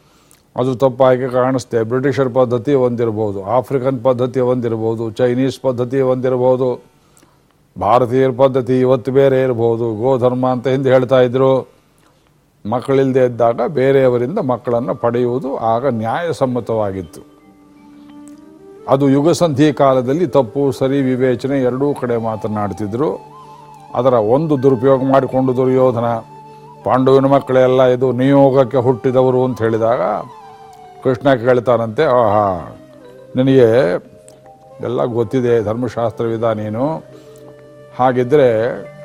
ಅದು ತಪ್ಪಾಗಿ ಕಾಣಿಸುತ್ತೆ ಬ್ರಿಟಿಷರ್ ಪದ್ಧತಿ ಒಂದಿರಬಹುದು, ಆಫ್ರಿಕನ್ ಪದ್ಧತಿ ಒಂದಿರಬಹುದು, ಚೈನೀಸ್ ಪದ್ಧತಿ ಒಂದಿರಬಹುದು ಭಾರತೀಯರ ಪದ್ಧತಿ ಇವತ್ತು ಬೇರೆ ಇರಬಹುದು ಗೋಧರ್ಮ ಅಂತ ಹಿಂದೆ ಹೇಳ್ತಾ ಇದ್ರು. ಮಕ್ಕಳಿಲ್ಲದೆ ಇದ್ದಾಗ ಬೇರೆಯವರಿಂದ ಮಕ್ಕಳನ್ನು ಪಡೆಯುವುದು ಆಗ ನ್ಯಾಯಸಮ್ಮತವಾಗಿತ್ತು. ಅದು ಯುಗಸಂಧಿ ಕಾಲದಲ್ಲಿ ತಪ್ಪು, ಸರಿ, ವಿವೇಚನೆ ಎರಡೂ ಕಡೆ ಮಾತನಾಡ್ತಿದ್ರು. ಅದರ ಒಂದು ದುರುಪಯೋಗ ಮಾಡಿಕೊಂಡು ದುರ್ಯೋಧನ, ಪಾಂಡವಿನ ಮಕ್ಕಳೆಲ್ಲ ಇದು, ನಿಯೋಗಕ್ಕೆ ಹುಟ್ಟಿದವರು ಅಂತ ಹೇಳಿದಾಗ ಕೃಷ್ಣ ಕೇಳ್ತಾನಂತೆ, ಆಹಾ, ನಿನಗೆ ಎಲ್ಲ ಗೊತ್ತಿದೆ, ಧರ್ಮಶಾಸ್ತ್ರವಿದ ನೀನು. ಹಾಗಿದ್ರೆ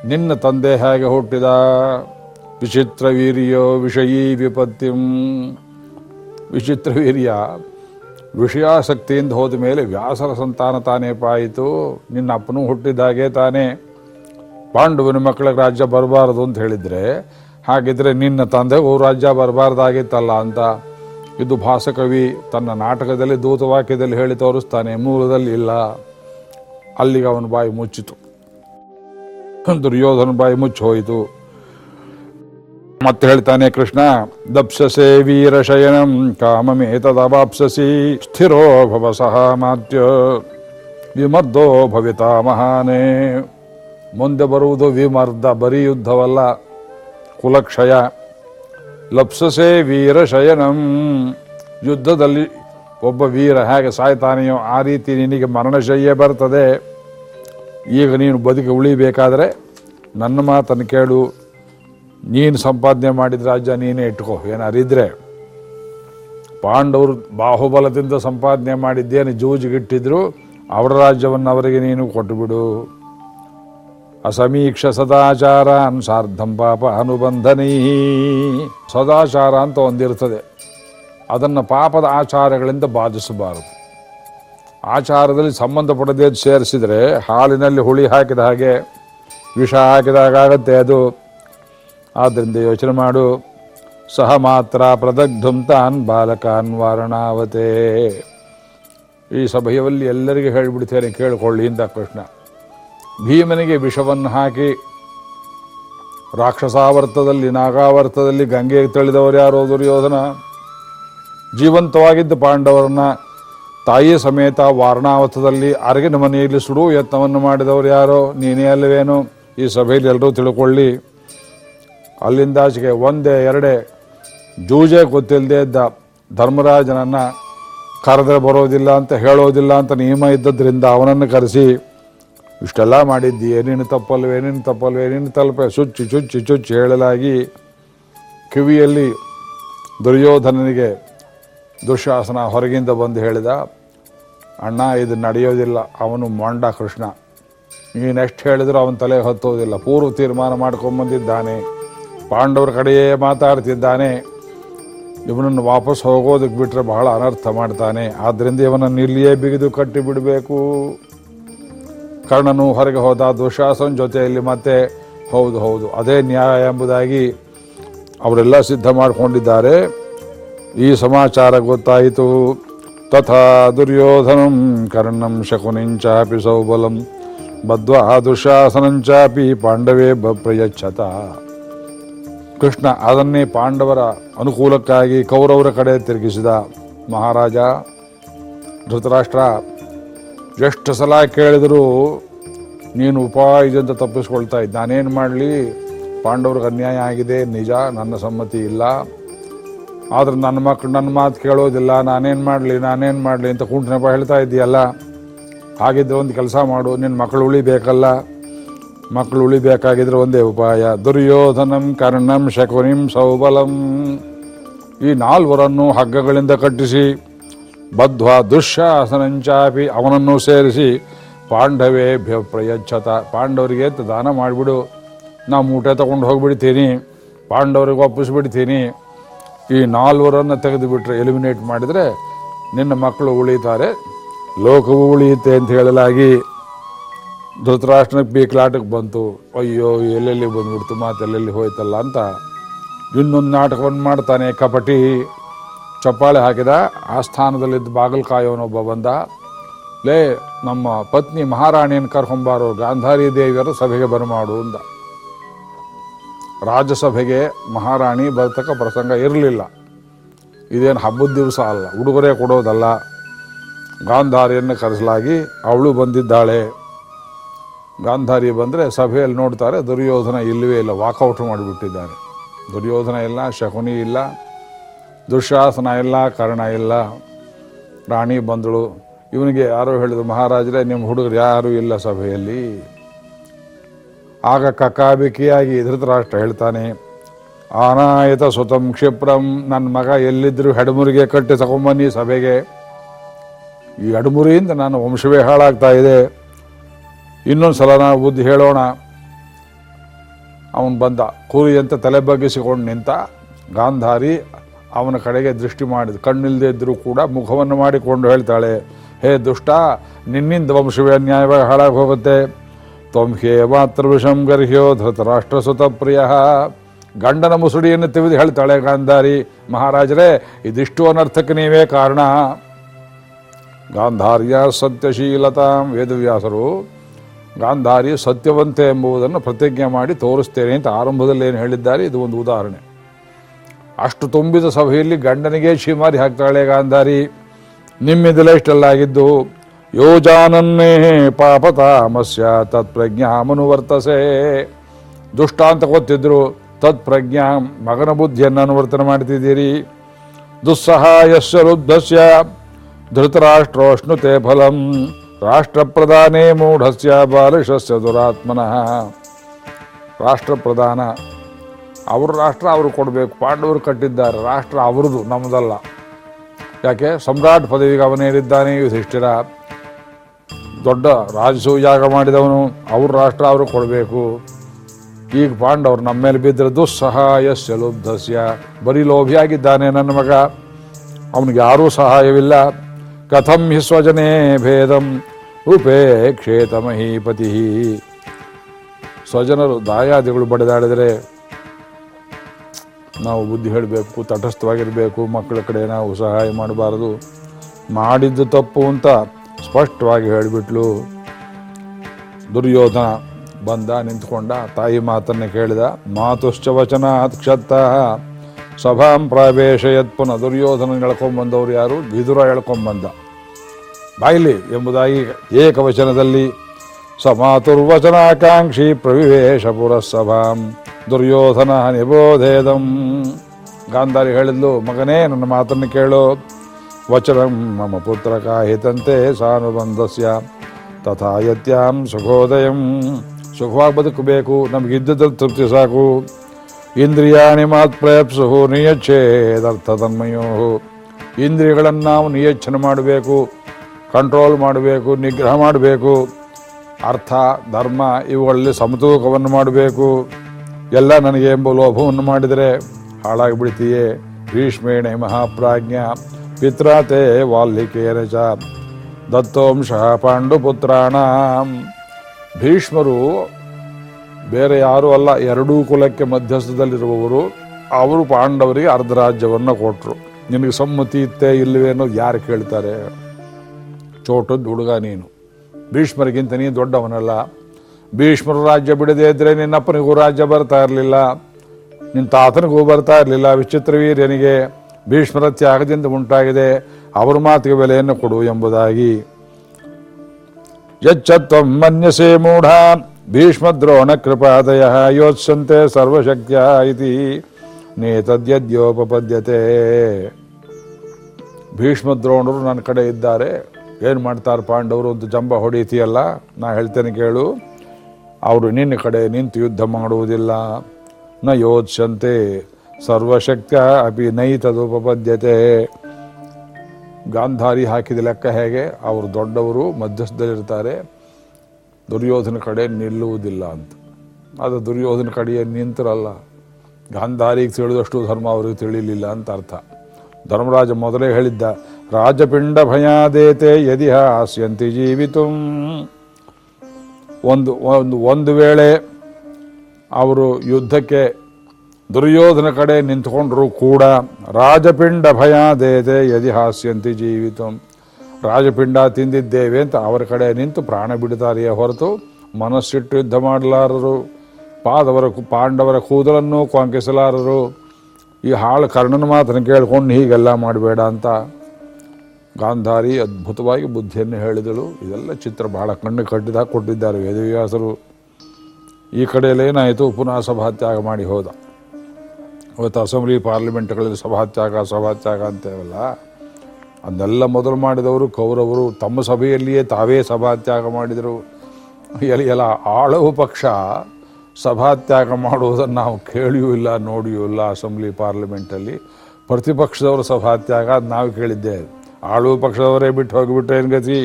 ನಿನ್ನ ತಂದೆ ಹೇಗೆ ಹುಟ್ಟಿದ? ವಿಚಿತ್ರ ವೀರ್ಯೋ ವಿಷಯೀ ವಿಪತ್ತಿಂ. ವಿಚಿತ್ರ ವೀರ್ಯ, ವಿಷಯಾಸಕ್ತಿಯಿಂದ ಹೋದ ಮೇಲೆ ವ್ಯಾಸರ ಸಂತಾನ ತಾನೇ ಪಾಯಿತು. ನಿನ್ನ ಅಪ್ಪನೂ ಹುಟ್ಟಿದಾಗೆ ತಾನೇ. ಪಾಂಡವನ ಮಕ್ಕಳಿಗೆ ರಾಜ್ಯ ಬರಬಾರದು ಅಂತ ಹೇಳಿದ್ರೆ, ಹಾಗಿದ್ರೆ ನಿನ್ನ ತಂದೆಗೂ ರಾಜ್ಯ ಬರಬಾರ್ದಾಗಿತ್ತಲ್ಲ ಅಂತ ಇದು ಭಾಸಕವಿ ತನ್ನ ನಾಟಕದಲ್ಲಿ ದೂತವಾಕ್ಯದಲ್ಲಿ ಹೇಳಿ ತೋರಿಸ್ತಾನೆ, ಮೂಲದಲ್ಲಿ ಇಲ್ಲ. ಅಲ್ಲಿಗೆ ಅವನ ಬಾಯಿ ಮುಚ್ಚಿತು. ದುರ್ಯೋಧನ ಬಾಯಿ ಮುಚ್ಚಿ ಹೋಯಿತು ಮತ್ತೆ ಹೇಳ್ತಾನೆ ಕೃಷ್ಣ, ದಪ್ಸಸೆ ವೀರಶಯನಂ ಕಾಮಮೇತದವಾಪ್ಸಸಿ ಸ್ಥಿರೋ ಭವ ಸಹ ಮಾತ್ಯ ವಿಮರ್ದೋ ಭವಿತಾ ಮಹಾನೇ. ಮುಂದೆ ಬರುವುದು ವಿಮರ್ಧ ಬರೀ ಯುದ್ಧವಲ್ಲ, ಕುಲಕ್ಷಯ. ಲಪ್ಸಸೆ ವೀರಶಯನಂ ಯುದ್ಧದಲ್ಲಿ ಒಬ್ಬ ವೀರ ಹೇಗೆ ಸಾಯ್ತಾನೆಯೋ ಆ ರೀತಿ ನಿನಗೆ ಮರಣಶಯ್ಯ ಬರ್ತದೆ. ಈಗ ನೀನು ಬದುಕಿ ಉಳಿಬೇಕಾದ್ರೆ ನನ್ನ ಮಾತನ್ನು ಕೇಳು. ನೀನು ಸಂಪಾದನೆ ಮಾಡಿದ ರಾಜ್ಯ ನೀನೇ ಇಟ್ಕೋ. ಏನಾರಿದ್ರೆ ಪಾಂಡವರು ಬಾಹುಬಲದಿಂದ ಸಂಪಾದನೆ ಮಾಡಿದ್ದೇನು, ಜೂಜಿಗಿಟ್ಟಿದ್ರು, ಅವರ ರಾಜ್ಯವನ್ನು ಅವರಿಗೆ ನೀನು ಕೊಟ್ಟುಬಿಡು. ಅಸಮೀಕ್ಷ ಸದಾಚಾರ ಸಾರ್ಧಂ ಪಾಪ ಅನುಬಂಧನೀ. ಸದಾಚಾರ ಅಂತ ಒಂದಿರ್ತದೆ ಅದನ್ನು ಪಾಪದ ಆಚಾರಗಳಿಂದ ಬಾಧಿಸಬಾರದು. ಆಚಾರದಲ್ಲಿ ಸಂಬಂಧಪಡದೆ ಸೇರಿಸಿದರೆ ಹಾಲಿನಲ್ಲಿ ಹುಳಿ ಹಾಕಿದ ಹಾಗೆ ವಿಷ ಹಾಕಿದಾಗ ಆಗತ್ತೆ ಅದು. ಆದ್ದರಿಂದ ಯೋಚನೆ ಮಾಡು. ಸಹ ಮಾತ್ರ ಪ್ರದಗ್ಧುಂ ತಾನ್ ಬಾಲಕಾನ್ ವಾರಣಾವತೇ. ಈ ಸಭೆಯಲ್ಲಿ ಎಲ್ಲರಿಗೆ ಹೇಳಿಬಿಡ್ತೇನೆ, ಕೇಳಿಕೊಳ್ಳಿ ಇಂದ ಕೃಷ್ಣ. ಭೀಮನಿಗೆ ವಿಷವನ್ನು ಹಾಕಿ ರಾಕ್ಷಸಾವರ್ತದಲ್ಲಿ, ನಾಗಾವರ್ತದಲ್ಲಿ ಗಂಗೆಗೆ ತಳಿದವರು ಯಾರೋ, ದುರ್ಯೋಧನ? ಜೀವಂತವಾಗಿದ್ದ ಪಾಂಡವರನ್ನ ತಾಯಿ ಸಮೇತ ವಾರಣಾವತದಲ್ಲಿ ಅರಗಿನ ಮನೆಯಲ್ಲಿ ಸುಡು ಯತ್ನವನ್ನು ಮಾಡಿದವರು ಯಾರೋ? ನೀನೇ ಅಲ್ಲವೇನು? ಈ ಸಭೆಯಲ್ಲಿ ಎಲ್ಲರೂ ತಿಳ್ಕೊಳ್ಳಿ. ಅಲ್ಲಿಂದಾಚೆಗೆ ಒಂದೇ, ಎರಡೇ, ಜೂಜೆ ಗೊತ್ತಿಲ್ಲದೆ ಇದ್ದ ಧರ್ಮರಾಜನನ್ನ ಕರೆದ್ರೆ ಬರೋದಿಲ್ಲ ಅಂತ ಹೇಳೋದಿಲ್ಲ ಅಂತ ನಿಯಮ ಇದ್ದದ್ರಿಂದ ಅವನನ್ನು ಕರೆಸಿ, ಇಷ್ಟೆಲ್ಲ ಮಾಡಿದ್ದಿ, ಏನೇನು ತಪ್ಪಲ್ವ ಏನೇನು ತಪ್ಪಲ್ವ, ಏನೇನು ತಲುಪೆ ಚುಚ್ಚಿ ಚುಚ್ಚಿ ಚುಚ್ಚಿ ಹೇಳಲಾಗಿ ಕಿವಿಯಲ್ಲಿ ದುರ್ಯೋಧನನಿಗೆ ದುಶ್ಯಾಸನ ಹೊರಗಿಂದ ಬಂದು ಹೇಳಿದ, ಅಣ್ಣ, ಇದು ನಡೆಯೋದಿಲ್ಲ. ಅವನು ಮೊಂಡ ಕೃಷ್ಣ. ನೀನು ಎಷ್ಟು ಹೇಳಿದ್ರು ಅವನ ತಲೆ ಹತ್ತೋದಿಲ್ಲ. ಪೂರ್ವ ತೀರ್ಮಾನ ಮಾಡ್ಕೊಂಬಂದಿದ್ದಾನೆ. ಪಾಂಡವರ ಕಡೆಯೇ ಮಾತಾಡ್ತಿದ್ದಾನೆ. ಇವನನ್ನು ವಾಪಸ್ ಹೋಗೋದಕ್ಕೆ ಬಿಟ್ಟರೆ ಬಹಳ ಅನರ್ಥ ಮಾಡ್ತಾನೆ. ಆದ್ದರಿಂದ ಇವನನ್ನು ಇಲ್ಲಿಯೇ ಬಿಗಿದು ಕಟ್ಟಿ ಬಿಡಬೇಕು ಕರ್ಣನು ಹೊರಗೆ ಹೋದ, ದುಶಾಸನ ಜೊತೆಯಲ್ಲಿ ಮತ್ತೆ ಹೌದು ಹೌದು. ಅದೇ ನ್ಯಾಯ ಎಂಬುದಾಗಿ ಅವರೆಲ್ಲ ಸಿದ್ಧ ಮಾಡಿಕೊಂಡಿದ್ದಾರೆ. ಈ ಸಮಾಚಾರ ಗೊತ್ತಾಯಿತು. ತಥಾ ದುರ್ಯೋಧನಂ ಕರ್ಣಂ ಶಕುನಿಂಚಾಪಿ ಸೌಬಲಂ ಬದ್ವಾ ದುಶಾಸನಂಚಾಪಿ ಪಾಂಡವೇ ಪ್ರಯಚ್ಛತ. ಕೃಷ್ಣ ಅದನ್ನೇ ಪಾಂಡವರ ಅನುಕೂಲಕ್ಕಾಗಿ ಕೌರವರ ಕಡೆ ತಿರುಗಿಸಿದ ಮಹಾರಾಜ, ಧೃತರಾಷ್ಟ್ರ, ಎಷ್ಟು ಸಲ ಕೇಳಿದರೂ ನೀನು ಉಪಾಯದಿಂದ ತಪ್ಪಿಸ್ಕೊಳ್ತಾ ಇದ್ದ. ನಾನೇನು ಮಾಡಲಿ? ಪಾಂಡವ್ರಿಗೆ ಅನ್ಯಾಯ ಆಗಿದೆ, ನಿಜ, ನನ್ನ ಸಮ್ಮತಿ ಇಲ್ಲ. ಆದ್ರೆ ನನ್ನ ಮಕ್ಳು ನನ್ನ ಮಾತು ಕೇಳೋದಿಲ್ಲ, ನಾನೇನು ಮಾಡಲಿ ನಾನೇನು ಮಾಡಲಿ ಅಂತ ಕುಂಟನಪ್ಪ ಹೇಳ್ತಾ ಇದ್ದೀಯಲ್ಲ? ಹಾಗಿದ್ರೆ ಒಂದು ಕೆಲಸ ಮಾಡು ನಿನ್ನ ಮಕ್ಕಳು ಉಳಿಬೇಕಲ್ಲ? ಮಕ್ಕಳು ಉಳಿಬೇಕಾಗಿದ್ರೆ ಒಂದೇ ಉಪಾಯ, ದುರ್ಯೋಧನಂ ಕರ್ಣಂ ಶಕುನಿಂ ಸೌಬಲಂ. ಈ ನಾಲ್ವರನ್ನು ಹಗ್ಗಗಳಿಂದ ಕಟ್ಟಿಸಿ, ಬದ್ಧ್ವ ದುಶ್ಯಾಸನಂಚಾಪಿ ಅವನನ್ನು ಸೇರಿಸಿ ಪಾಂಡವೇ ಭ್ಯ ಪ್ರಯಚ್ಛತ. ಪಾಂಡವರಿಗೆ ದಾನ ಮಾಡಿಬಿಡು. ನಾ ಮೂಟೆ ತಗೊಂಡು ಹೋಗ್ಬಿಡ್ತೀನಿ. ಪಾಂಡವರಿಗೆ ಒಪ್ಪಿಸ್ಬಿಡ್ತೀನಿ. ಈ ನಾಲ್ವರನ್ನು ತೆಗೆದುಬಿಟ್ರೆ ಎಲಿಮಿನೇಟ್ ಮಾಡಿದರೆ ನಿನ್ನ ಮಕ್ಕಳು ಉಳಿತಾರೆ. ಲೋಕವು ಉಳಿಯುತ್ತೆ ಅಂತ ಹೇಳಲಾಗಿ ಧೃತರಾಷ್ಟ್ರನಿಗೆ ಬೀಕ್ಲಾಟಕ್ಕೆ ಬಂತು. ಅಯ್ಯೋ, ಎಲ್ಲೆಲ್ಲಿ ಬಂದ್ಬಿಡ್ತು ಮಾತೆಲ್ಲೆಲ್ಲಿ ಹೋಯ್ತಲ್ಲ ಅಂತ ಇನ್ನೊಂದು ನಾಟಕವನ್ನು ಮಾಡ್ತಾನೆ ಕಪಟಿ. ಚಪ್ಪಾಳೆ ಹಾಕಿದ, ಆ ಸ್ಥಾನದಲ್ಲಿದ್ದ ಬಾಗಿಲು ಕಾಯೋನೊಬ್ಬ ಬಂದ. ಲೇ, ನಮ್ಮ ಪತ್ನಿ ಮಹಾರಾಣಿಯನ್ನು ಕರ್ಕೊಂಬಾರೋ ಗಾಂಧಾರಿ ದೇವಿಯರ ಸಭೆಗೆ ಬರಮಾಡು ಅಂದ. ರಾಜ್ಯಸಭೆಗೆ ಮಹಾರಾಣಿ ಬರ್ತಕ್ಕ ಪ್ರಸಂಗ ಇರಲಿಲ್ಲ. ಇದೇನು ಹಬ್ಬದ ದಿವಸ ಅಲ್ಲ, ಉಡುಗೊರೆ ಕೊಡೋದಲ್ಲ. ಗಾಂಧಾರಿಯನ್ನು ಕರೆಸಲಾಗಿ ಅವಳು ಬಂದಿದ್ದಾಳೆ. ಗಾಂಧಾರಿ ಬಂದರೆ ಸಭೆಯಲ್ಲಿ ನೋಡ್ತಾರೆ, ದುರ್ಯೋಧನ ಇಲ್ಲವೇ ಇಲ್ಲ ವಾಕೌಟ್ ಮಾಡಿಬಿಟ್ಟಿದ್ದಾರೆ. ದುರ್ಯೋಧನ ಇಲ್ಲ, ಶಕುನಿ ಇಲ್ಲ ದುಶಾಸನ ಇಲ್ಲ, ಕರ್ಣ ಇಲ್ಲ. ರಾಣಿ ಬಂದಳು. ಇವನಿಗೆ ಯಾರೋ ಹೇಳಿದ್ರು, ಮಹಾರಾಜರೇ ನಿಮ್ಮ ಹುಡುಗರು ಯಾರೂ ಇಲ್ಲ ಸಭೆಯಲ್ಲಿ. ಆಗ ಕಕಾಬಿಕಿಯಾಗಿ ಧೃತರಾಷ್ಟ್ರ ಹೇಳ್ತಾನೆ ಆನಾಯತ ಸುತಂ ಕ್ಷಿಪ್ರಂ ನನ್ನ ಮಗ ಎಲ್ಲಿದ್ದರೂ ಹೆಡಮುರಿಗೆ ಕಟ್ಟಿ ತಗೊಂಬನ್ನಿ ಸಭೆಗೆ. ಈ ಹೆಡಮುರಿಯಿಂದ ನಾನು ವಂಶವೇ ಹಾಳಾಗ್ತಾ ಇದೆ. ಇನ್ನೊಂದು ಸಲ ನಾವು ಬುದ್ಧಿ ಹೇಳೋಣ. ಅವನು ಬಂದ, ಕೂರಿಯಂತೆ ತಲೆ ಬಗ್ಗಿಸಿಕೊಂಡು ನಿಂತ, ಗಾಂಧಾರಿ ಅವನ ಕಡೆಗೆ ದೃಷ್ಟಿ ಮಾಡಿದ ಕಣ್ಣಿಲ್ಲದೆ ಇದ್ದರೂ ಕೂಡ ಮುಖವನ್ನು ಮಾಡಿಕೊಂಡು ಹೇಳ್ತಾಳೆ, ಹೇ ದುಷ್ಟ, ನಿನ್ನಿಂದ ವಂಶವೇ ಅನ್ಯಾಯವಾಗಿ ಹಾಳಾಗಿ ಹೋಗುತ್ತೆ. ತ್ವಂ ಹೇ ಮಾತ್ರ ವಿಷಂ ಗರ್ಹ್ಯೋ ಧೃತರಾಷ್ಟ್ರ ಸುತ ಪ್ರಿಯ. ಗಂಡನ ಮುಸುಡಿಯನ್ನು ತೆಗೆದು ಹೇಳ್ತಾಳೆ ಗಾಂಧಾರಿ. ಮಹಾರಾಜರೇ, ಇದಿಷ್ಟು ಅನರ್ಥಕ್ಕೆ ನೀವೇ ಕಾರಣ. ಗಾಂಧಾರ್ಯ ಸತ್ಯಶೀಲತಾಂ ವೇದವ್ಯಾಸರು, ಗಾಂಧಾರಿ ಸತ್ಯವಂತೆ ಎಂಬುದನ್ನು ಪ್ರತಿಜ್ಞೆ ಮಾಡಿ ತೋರಿಸ್ತೇನೆ ಅಂತ ಆರಂಭದಲ್ಲಿ ಏನು ಹೇಳಿದ್ದಾರೆ, ಇದು ಒಂದು ಉದಾಹರಣೆ. ಅಷ್ಟು ತುಂಬಿದ ಸಭೆಯಲ್ಲಿ ಗಂಡನಿಗೆ ಶಿಮಾರಿ ಹಾಕ್ತಾಳೆ ಗಾಂಧಾರಿ. ನಿಮ್ಮಿಂದಲೇ ಇಷ್ಟೆಲ್ಲ ಆಗಿದ್ದು ಯೋಜಾನನ್ನೇ ಪಾಪತಾಮಸ್ಯ, ತತ್ಪ್ರಜ್ಞಾಮನುವರ್ತಸೆ. ದುಷ್ಟ ಅಂತ ಗೊತ್ತಿದ್ರು ತತ್ಪ್ರಜ್ಞಾ ಮಗನ ಬುದ್ಧಿಯನ್ನು ಅನುವರ್ತನೆ ಮಾಡ್ತಿದ್ದೀರಿ. ದುಸ್ಸಹಾಯಸ್ಯ ರುದ್ಧಸ್ಯ ಧೃತರಾಷ್ಟ್ರೋಷ್ಣುತೆ ಫಲಂ, ರಾಷ್ಟ್ರಪ್ರಧಾನೇ ಮೂಢಸ್ಯ ಬಾಲಿಶಸ್ಯ ದುರಾತ್ಮನಃ. ರಾಷ್ಟ್ರಪ್ರಧಾನ, ಅವ್ರ ರಾಷ್ಟ್ರ ಅವರು ಕೊಡಬೇಕು, ಪಾಂಡವರು ಕಟ್ಟಿದ್ದಾರೆ, ರಾಷ್ಟ್ರ ಅವ್ರದ್ದು ನಮ್ಮದಲ್ಲ ಯಾಕೆ? ಸಮ್ರಾಟ್ ಪದವಿಗೆ ಅವನೇರಿದ್ದಾನೆ, ಯುಧಿಷ್ಠಿರ. ದೊಡ್ಡ ರಾಜಸೂಯಾಗ ಮಾಡಿದವನು, ಅವ್ರ ರಾಷ್ಟ್ರ ಅವರು ಕೊಡಬೇಕು. ಈಗ ಪಾಂಡವರು ನಮ್ಮ ಮೇಲೆ ಬಿದ್ದರೆ ದುಸ್ಸಹಾಯ ಸೆಲುಬ್ಧಸ್ಯ ಬರೀ ಲೋಭಿಯಾಗಿದ್ದಾನೆ ನನ್ನ ಮಗ. ಅವನಿಗೆ ಯಾರೂ ಸಹಾಯವಿಲ್ಲ. ಕಥಂ ಹಿ ಸ್ವಜನೇ ಭೇದಂ ಉಪೇಕ್ಷೇತಮಹಿ ಮಹೀಪತಿ. ಸ್ವಜನರು ದಾಯಾದಿಗಳು ಬಡಿದಾಡಿದರೆ ನಾವು ಬುದ್ಧಿ ಹೇಳಬೇಕು, ತಟಸ್ಥವಾಗಿರಬೇಕು, ಮಕ್ಕಳ ಕಡೆ ನಾವು ಸಹಾಯ ಮಾಡಬಾರದು. ಮಾಡಿದ್ದು ತಪ್ಪು ಅಂತ ಸ್ಪಷ್ಟವಾಗಿ ಹೇಳಿಬಿಟ್ಲು. ದುರ್ಯೋಧನ ಬಂದ ನಿಂತ್ಕೊಂಡ, ತಾಯಿ ಮಾತನ್ನು ಕೇಳಿದ, ಮಾತುಶ್ಚ ವಚನ ಕ್ಷತ್ತ ಸಭಾಂ ಪ್ರವೇಶಯತ್ ಪುನಃ ದುರ್ಯೋಧನ ಎಳ್ಕೊಂಬಂದವರು ಯಾರು? ವಿದುರ ಎಳ್ಕೊಂಬಂದ ಬಾಯಿಲಿ ಎಂಬುದಾಗಿ ಏಕವಚನದಲ್ಲಿ, ಸಮಾತುರ್ವಚನಾಕಾಂಕ್ಷಿ ಪ್ರವಿವೇಶ ಪುರಸಭಾಂ ದುರ್ಯೋಧನ ನಿಬೋಧೇದಂ. ಗಾಂಧಾರಿ ಹೇಳಿದ್ಲು, ಮಗನೇ, ನನ್ನ ಮಾತನ್ನು ಕೇಳು. ವಚನಂ ಮಮ ಪುತ್ರ ಕಾಹಿತಂತೆ ಸಾನುಬಂಧಸ್ಯ ತಥಾ ಯತ್ಯಾಂ ಸುಖೋದಯಂ ಸುಖವಾಗಿ ಬದುಕಬೇಕು ನಮಗಿದ್ದದಲ್ಲಿ ತೃಪ್ತಿ ಸಾಕು ಇಂದ್ರಿಯಾಣಿ ಮಾತ್ ಪ್ರಯತ್ಸು ನಿಯಚ್ಛೇದರ್ಥ ತನ್ಮಯೋ ಇಂದ್ರಿಯಗಳನ್ನು ನಾವು ನಿಯಚ್ಚನೆ ಮಾಡಬೇಕು ಕಂಟ್ರೋಲ್ ಮಾಡಬೇಕು ನಿಗ್ರಹ ಮಾಡಬೇಕು ಅರ್ಥ ಧರ್ಮ ಇವುಗಳಲ್ಲಿ ಸಮತೂಕವನ್ನು ಮಾಡಬೇಕು ಎಲ್ಲ ನನಗೆ ಎಂಬ ಲೋಭವನ್ನು ಮಾಡಿದರೆ ಹಾಳಾಗಿ ಬಿಡ್ತೀಯೇ ಭೀಷ್ಮೇಣೆ ಮಹಾಪ್ರಾಜ್ಞ. ಪಿತ್ರಾತೆ ವಾಲ್ಮೀಕಿಯರ ಚ ದತ್ತೋಂಶ ಪಾಂಡುಪುತ್ರಾಣ ಭೀಷ್ಮರು ಬೇರೆ ಯಾರೂ ಅಲ್ಲ, ಎರಡೂ ಕುಲಕ್ಕೆ ಮಧ್ಯಸ್ಥದಲ್ಲಿರುವವರು, ಅವರು ಪಾಂಡವರಿಗೆ ಅರ್ಧ ರಾಜ್ಯವನ್ನು ಕೊಟ್ಟರು ನಿನಗೆ ಸಮ್ಮತಿ ಇತ್ತೇ ಇಲ್ಲವೇ ಅನ್ನೋದು ಯಾರು ಕೇಳ್ತಾರೆ? ಚೋಟದ ಹುಡುಗ ನೀನು. ಭೀಷ್ಮರಿಗಿಂತ ನೀನು ದೊಡ್ಡವನಲ್ಲ. ಭೀಷ್ಮರು ರಾಜ್ಯ ಬಿಡದೇ ಇದ್ರೆ ನಿನ್ನಪ್ಪನಿಗೂ ರಾಜ್ಯ ಬರ್ತಾ ಇರಲಿಲ್ಲ. ನಿನ್ನ ತಾತನಿಗೂ ಬರ್ತಾ ಇರಲಿಲ್ಲ, ವಿಚಿತ್ರ ವೀರ್ಯನಿಗೆ. ಭೀಷ್ಮರ ತ್ಯಾಗದಿಂದ ಉಂಟಾಗಿದೆ. ಅವರ ಮಾತಿಗೆ ಬೆಲೆಯನ್ನು ಕೊಡು ಎಂಬುದಾಗಿ. ಯಚ್ಚತ್ವ ಮನ್ಯಸೆ ಮೂಢ ಭೀಷ್ಮದ್ರೋಣ ಕೃಪಾದಯ ಯೋತ್ಸಂತೆ ಸರ್ವಶಕ್ತ್ಯ ಇತಿ. ನೇತದ್ಯೋಪಪದ್ಯತೆ ಭೀಷ್ಮದ್ರೋಣರು ನನ್ನ ಕಡೆ ಇದ್ದಾರೆ. ಏನು ಮಾಡ್ತಾರೆ ಪಾಂಡವರು ಜಂಬ ಹೊಡೀತಿಯಲ್ಲ ನಾ ಹೇಳ್ತೇನೆ ಕೇಳು. ಅವರು ನಿನ್ನ ಕಡೆ ನಿಂತು ಯುದ್ಧ ಮಾಡುವುದಿಲ್ಲ. ನ ಯೋತ್ಸಂತೆ ಸರ್ವಶಕ್ತ ಅಪಿ ನೈತದುಪಪದ್ಯತೆ ಗಾಂಧಾರಿ ಹಾಕಿದ ಲೆಕ್ಕ ಹೇಗೆ? ಅವರು ದೊಡ್ಡವರು, ಮಧ್ಯಸ್ಥದಲ್ಲಿರ್ತಾರೆ. ದುರ್ಯೋಧನ ಕಡೆ ನಿಲ್ಲುವುದಿಲ್ಲ ಅಂತ. ಅದು ದುರ್ಯೋಧನ ಕಡೆಯೇ ನಿಂತರಲ್ಲ. ಗಾಂಧಾರಿಗೆ ತಿಳಿದಷ್ಟು ಧರ್ಮ ಅವರಿಗೆ ತಿಳಿಲಿಲ್ಲ ಅಂತ ಅರ್ಥ. ಧರ್ಮರಾಜ ಮೊದಲೇ ಹೇಳಿದ್ದ, ರಾಜಪಿಂಡ ಭಯಾದೇತೆ ಯದಿಹ ಹಾಸ್ಯಂತಿ ಜೀವಿತು. ಒಂದು ಒಂದು ಒಂದು ವೇಳೆ ಅವರು ಯುದ್ಧಕ್ಕೆ ದುರ್ಯೋಧನ ಕಡೆ ನಿಂತ್ಕೊಂಡ್ರು ಕೂಡ ರಾಜಪಿಂಡ ಭಯಾದೇತೆ ಯದಿ ಹಾಸ್ಯಂತಿ ಜೀವಿತಂ. ರಾಜಪಿಂಡ ತಿಂದಿದ್ದೇವೆ ಅಂತ ಅವರ ಕಡೆ ನಿಂತು ಪ್ರಾಣ ಬಿಡುತ್ತಾರೆಯೇ ಹೊರತು ಮನಸ್ಸಿಟ್ಟು ಯುದ್ಧ ಮಾಡಲಾರರು. ಪಾದವರ ಪಾಂಡವರ ಕೂದಲನ್ನು ಕೊಂಕಿಸಲಾರರು. ಈ ಹಾಳು ಕರ್ಣನ ಮಾತನ್ನು ಕೇಳ್ಕೊಂಡು ಹೀಗೆಲ್ಲ ಮಾಡಬೇಡ ಅಂತ ಗಾಂಧಾರಿ ಅದ್ಭುತವಾಗಿ ಬುದ್ಧಿಯನ್ನು ಹೇಳಿದಳು. ಇದೆಲ್ಲ ಚಿತ್ರ ಬಹಳ ಕಣ್ಣು ಕಟ್ಟಿದಾಗ ಕೊಟ್ಟಿದ್ದಾರೆ ವೇದವ್ಯಾಸರು. ಈ ಕಡೆಯಲ್ಲಿ ಏನಾಯಿತು ಪುನಃ ಸಭಾತ್ಯಾಗ ಮಾಡಿ ಹೋದ. ಇವತ್ತು ಅಸೆಂಬ್ಲಿ ಪಾರ್ಲಿಮೆಂಟ್ಗಳಲ್ಲಿ ಸಭಾತ್ಯಾಗ ಸಭಾತ್ಯಾಗ ಅಂತೇವಲ್ಲ ಅದನ್ನೆಲ್ಲ ಮೊದಲು ಮಾಡಿದವರು ಕೌರವರು. ತಮ್ಮ ಸಭೆಯಲ್ಲಿಯೇ ತಾವೇ ಸಭಾತ್ಯಾಗ ಮಾಡಿದರು. ಎಲ್ಲಿ ಎಲ್ಲ ಆಳವು ಪಕ್ಷ ಸಭಾತ್ಯಾಗ ಮಾಡುವುದನ್ನು ನಾವು ಕೇಳಿಯೂ ಇಲ್ಲ, ನೋಡಿಯೂ ಇಲ್ಲ ಅಸೆಂಬ್ಲಿ ಪಾರ್ಲಿಮೆಂಟಲ್ಲಿ. ಪ್ರತಿಪಕ್ಷದವರು ಸಭಾತ್ಯಾಗ ಅದು ನಾವು ಕೇಳಿದ್ದೆ. ಆಳು ಪಕ್ಷದವರೇ ಬಿಟ್ಟು ಹೋಗಿಬಿಟ್ರೆ ಏನು ಗತಿ?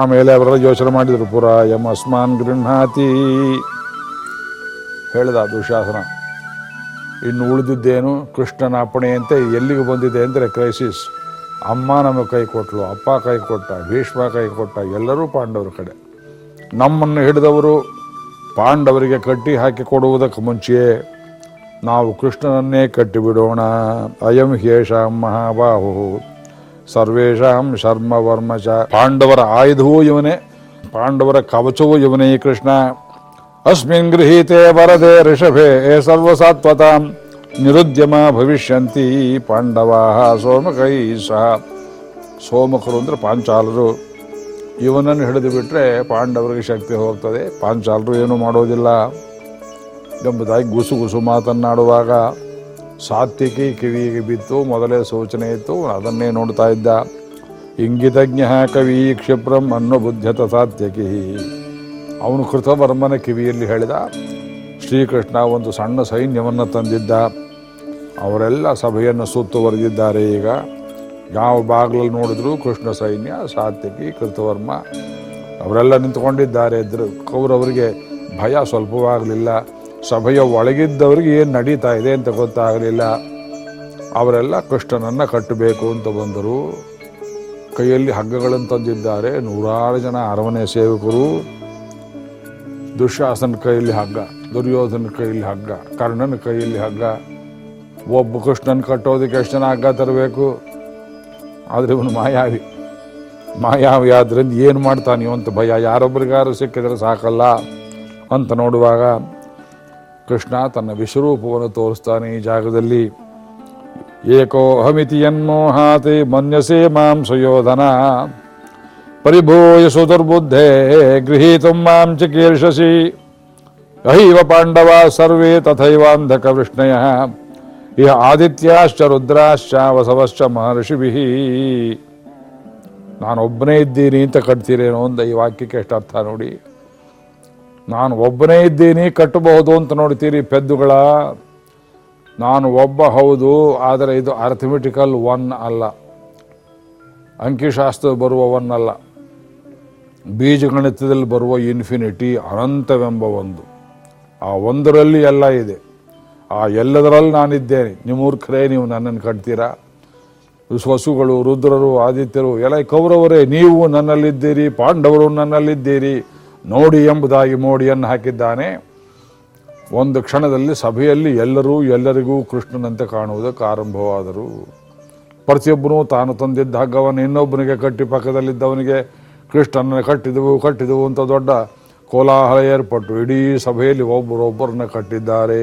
ಆಮೇಲೆ ಅವರೆಲ್ಲ ಯೋಚನೆ ಮಾಡಿದರು, ಪುರ ಎಂ ಅಸ್ಮಾನ್ ಗೃಹಾತಿ ಹೇಳಿದ ದುಶಾಸನ. ಇನ್ನು ಉಳಿದಿದ್ದೇನು? ಕೃಷ್ಣನ ಅಪ್ಪಣೆಯಂತೆ ಎಲ್ಲಿಗೆ ಬಂದಿದೆ ಅಂದರೆ ಕ್ರೈಸಿಸ್ ಅಮ್ಮ ನಮಗೆ ಕೈ ಕೊಟ್ಟಳು ಅಪ್ಪ ಕೈ ಕೊಟ್ಟ, ಭೀಷ್ಮ ಕೈ ಕೊಟ್ಟ, ಎಲ್ಲರೂ ಪಾಂಡವರ ಕಡೆ. ನಮ್ಮನ್ನು ಹಿಡಿದವರು ಪಾಂಡವರಿಗೆ ಕಟ್ಟಿ ಹಾಕಿ ಕೊಡುವುದಕ್ಕೆ ಮುಂಚೆಯೇ ನಾವು ಕೃಷ್ಣನನ್ನೇ ಕಟ್ಟಿಬಿಡೋಣ. ಅಯಂ ಹೇಷಾಂ ಮಹಾಬಾಹು. ಸರ್ವೇಷಾಂ ಶರ್ಮ ಪಾಂಡವರ ಆಯುಧವೂ ಇವನೇ, ಪಾಂಡವರ ಕವಚವೂ ಇವನೇ ಕೃಷ್ಣ. ಅಸ್ಮಿನ್ ಗೃಹೀತೆ ವರದೆ ಋಷಭೆ ಸರ್ವಸಾತ್ವತ ನಿರುದ್ಯಮ ಭವಿಷ್ಯಂತಿ ಪಾಂಡವಾ ಸೋಮಕೈ ಸಹ ಸೋಮಕರು ಅಂದರೆ ಪಾಂಚಾಲರು ಇವನನ್ನು ಹಿಡಿದು ಬಿಟ್ಟರೆ ಪಾಂಡವರಿಗೆ ಶಕ್ತಿ ಹೋಗ್ತದೆ, ಪಾಂಚಾಲರು ಏನೂ ಮಾಡೋದಿಲ್ಲ। ಎಂಬುದಾಗಿ ಗುಸು ಗುಸು ಮಾತನ್ನಾಡುವಾಗ ಸಾತ್ವಿಕಿ ಕಿವಿಗೆ ಬಿತ್ತು, ಮೊದಲೇ ಸೂಚನೆ ಇತ್ತು, ಅದನ್ನೇ ನೋಡ್ತಾ ಇದ್ದ। ಇಂಗಿತಜ್ಞ ಕವಿ ಕ್ಷಿಪ್ರಂ ಅನ್ನೋ ಬುದ್ಧತ ಸಾತ್ಯಕಿ ಅವನು ಕೃತವರ್ಮನ ಕಿವಿಯಲ್ಲಿ ಹೇಳಿದ, ಶ್ರೀಕೃಷ್ಣ ಒಂದು ಸಣ್ಣ ಸೈನ್ಯವನ್ನು ತಂದಿದ್ದ, ಅವರೆಲ್ಲ ಸಭೆಯನ್ನು ಸುತ್ತುವರೆದಿದ್ದಾರೆ ಈಗ. ಯಾವ ಬಾಗಿಲಲ್ಲಿ ನೋಡಿದ್ರು ಕೃಷ್ಣ ಸೈನ್ಯ ಸಾತ್ಯಕಿ ಕೃತವರ್ಮ, ಅವರೆಲ್ಲ ನಿಂತ್ಕೊಂಡಿದ್ದಾರೆ. ಇದ್ರು ಕೌರವರಿಗೆ ಭಯ ಸ್ವಲ್ಪವಾಗಲಿಲ್ಲ. ಸಭೆಯ ಒಳಗಿದ್ದವರಿಗೆ ಏನು ನಡೀತಾ ಇದೆ ಅಂತ ಗೊತ್ತಾಗಲಿಲ್ಲ. ಅವರೆಲ್ಲ ಕೃಷ್ಣನನ್ನು ಕಟ್ಟಬೇಕು ಅಂತ ಬಂದರು. ಕೈಯಲ್ಲಿ ಹಗ್ಗಗಳನ್ನು ತಂದಿದ್ದಾರೆ. ನೂರಾರು ಜನ ಅರಮನೆ ಸೇವಕರು. ದುಶ್ಯಾಸನ ಕೈಯಲ್ಲಿ ಹಗ್ಗ, ದುರ್ಯೋಧನ ಕೈಯಲ್ಲಿ ಹಗ್ಗ, ಕರ್ಣನ ಕೈಯಲ್ಲಿ ಹಗ್ಗ. ಒಬ್ಬ ಕೃಷ್ಣನ ಕಟ್ಟೋದಕ್ಕೆ ಎಷ್ಟು ಜನ ಹಗ್ಗ ತರಬೇಕು? ಆದರೆ ಇವನು ಮಾಯಾವಿ. ಮಾಯಾವಿ ಆದ್ರಿಂದ ಏನು ಮಾಡ್ತಾನೆ ಅಂತ ಭಯ. ಯಾರೊಬ್ಬರಿಗಾರು ಸಿಕ್ಕಿದ್ರೆ ಸಾಕಲ್ಲ ಅಂತ ನೋಡುವಾಗ ಕೃಷ್ಣ ತನ್ನ ವಿಶ್ವರೂಪವನ್ನು ತೋರಿಸ್ತಾನೆ ಈ ಜಾಗದಲ್ಲಿ. ಏಕೋ ಅಹಮಿತಿ ಹಾತಿ ಮನ್ಯಸೆ ಮಾಂ ಸುಯೋಧನ ಪರಿಭೂಯ ಸುದುರ್ಬುದ್ಧೇ ಗೃಹೀತು ಮಾಂ ಚಿಕೀರ್ಷಸಿ. ಅಹೈವ ಪಾಂಡವ ಸರ್ವೇ ತಥೈವಾಂಧಕ ವಿಷ್ಣಯ. ಇಹ ಆದಿತ್ಯಾಶ್ಚ ರುದ್ರಾಶ್ಚ ವಸವಶ್ಚ ಮಹರ್ಷಿಭಿ. ನಾನೊಬ್ಬನೇ ಇದ್ದೀನಿ ಅಂತ ಕಟ್ತೀರೇನೋ ಒಂದು ಈ ವಾಕ್ಯಕ್ಕೆ ಎಷ್ಟು ಅರ್ಥ ನೋಡಿ. ನಾನು ಒಬ್ಬನೇ ಇದ್ದೀನಿ ಕಟ್ಟಬಹುದು ಅಂತ ನೋಡ್ತೀರಿ ಪೆದ್ದುಗಳ. ನಾನು ಒಬ್ಬ ಹೌದು, ಆದರೆ ಇದು ಅರ್ಥಮೆಟಿಕಲ್ ಒನ್ ಅಲ್ಲ. ಅಂಕಿಶಾಸ್ತ್ರ ಬರುವ ಒನ್ ಅಲ್ಲ. ಬೀಜಗಣಿತದಲ್ಲಿ ಬರುವ ಇನ್ಫಿನಿಟಿ ಅನಂತವೆಂಬ ಒಂದು. ಆ ಒಂದರಲ್ಲಿ ಎಲ್ಲ ಇದೆ. ಆ ಎಲ್ಲದರಲ್ಲಿ ನಾನಿದ್ದೇನೆ. ನಿಮ್ಮೂರ್ಖರೇ ನೀವು ನನ್ನನ್ನು ಕಟ್ತೀರಾ ವಸುಗಳು ರುದ್ರರು, ಆದಿತ್ಯರು, ಎಲ್ಲ ಕೌರವರೇ, ನೀವು ನನ್ನಲ್ಲಿದ್ದೀರಿ, ಪಾಂಡವರು ನನ್ನಲ್ಲಿದ್ದೀರಿ. ನೋಡಿ ಎಂಬುದಾಗಿ ಮೋಡಿಯನ್ನು ಹಾಕಿದ್ದಾನೆ. ಒಂದು ಕ್ಷಣದಲ್ಲಿ ಸಭೆಯಲ್ಲಿ ಎಲ್ಲರೂ ಎಲ್ಲರಿಗೂ ಕೃಷ್ಣನಂತೆ ಕಾಣುವುದಕ್ಕೆ ಆರಂಭವಾದರು. ಪ್ರತಿಯೊಬ್ಬನೂ ತಾನು ತಂದಿದ್ದ ಹಗ್ಗವನ್ನು ಇನ್ನೊಬ್ಬನಿಗೆ ಕಟ್ಟಿ ಪಕ್ಕದಲ್ಲಿದ್ದವನಿಗೆ ಕೃಷ್ಣನ ಕಟ್ಟಿದವು ಕಟ್ಟಿದವು ಅಂತ ದೊಡ್ಡ ಕೋಲಾಹಲ ಏರ್ಪಟ್ಟು ಇಡೀ ಸಭೆಯಲ್ಲಿ ಒಬ್ಬರೊಬ್ಬರನ್ನ ಕಟ್ಟಿದ್ದಾರೆ.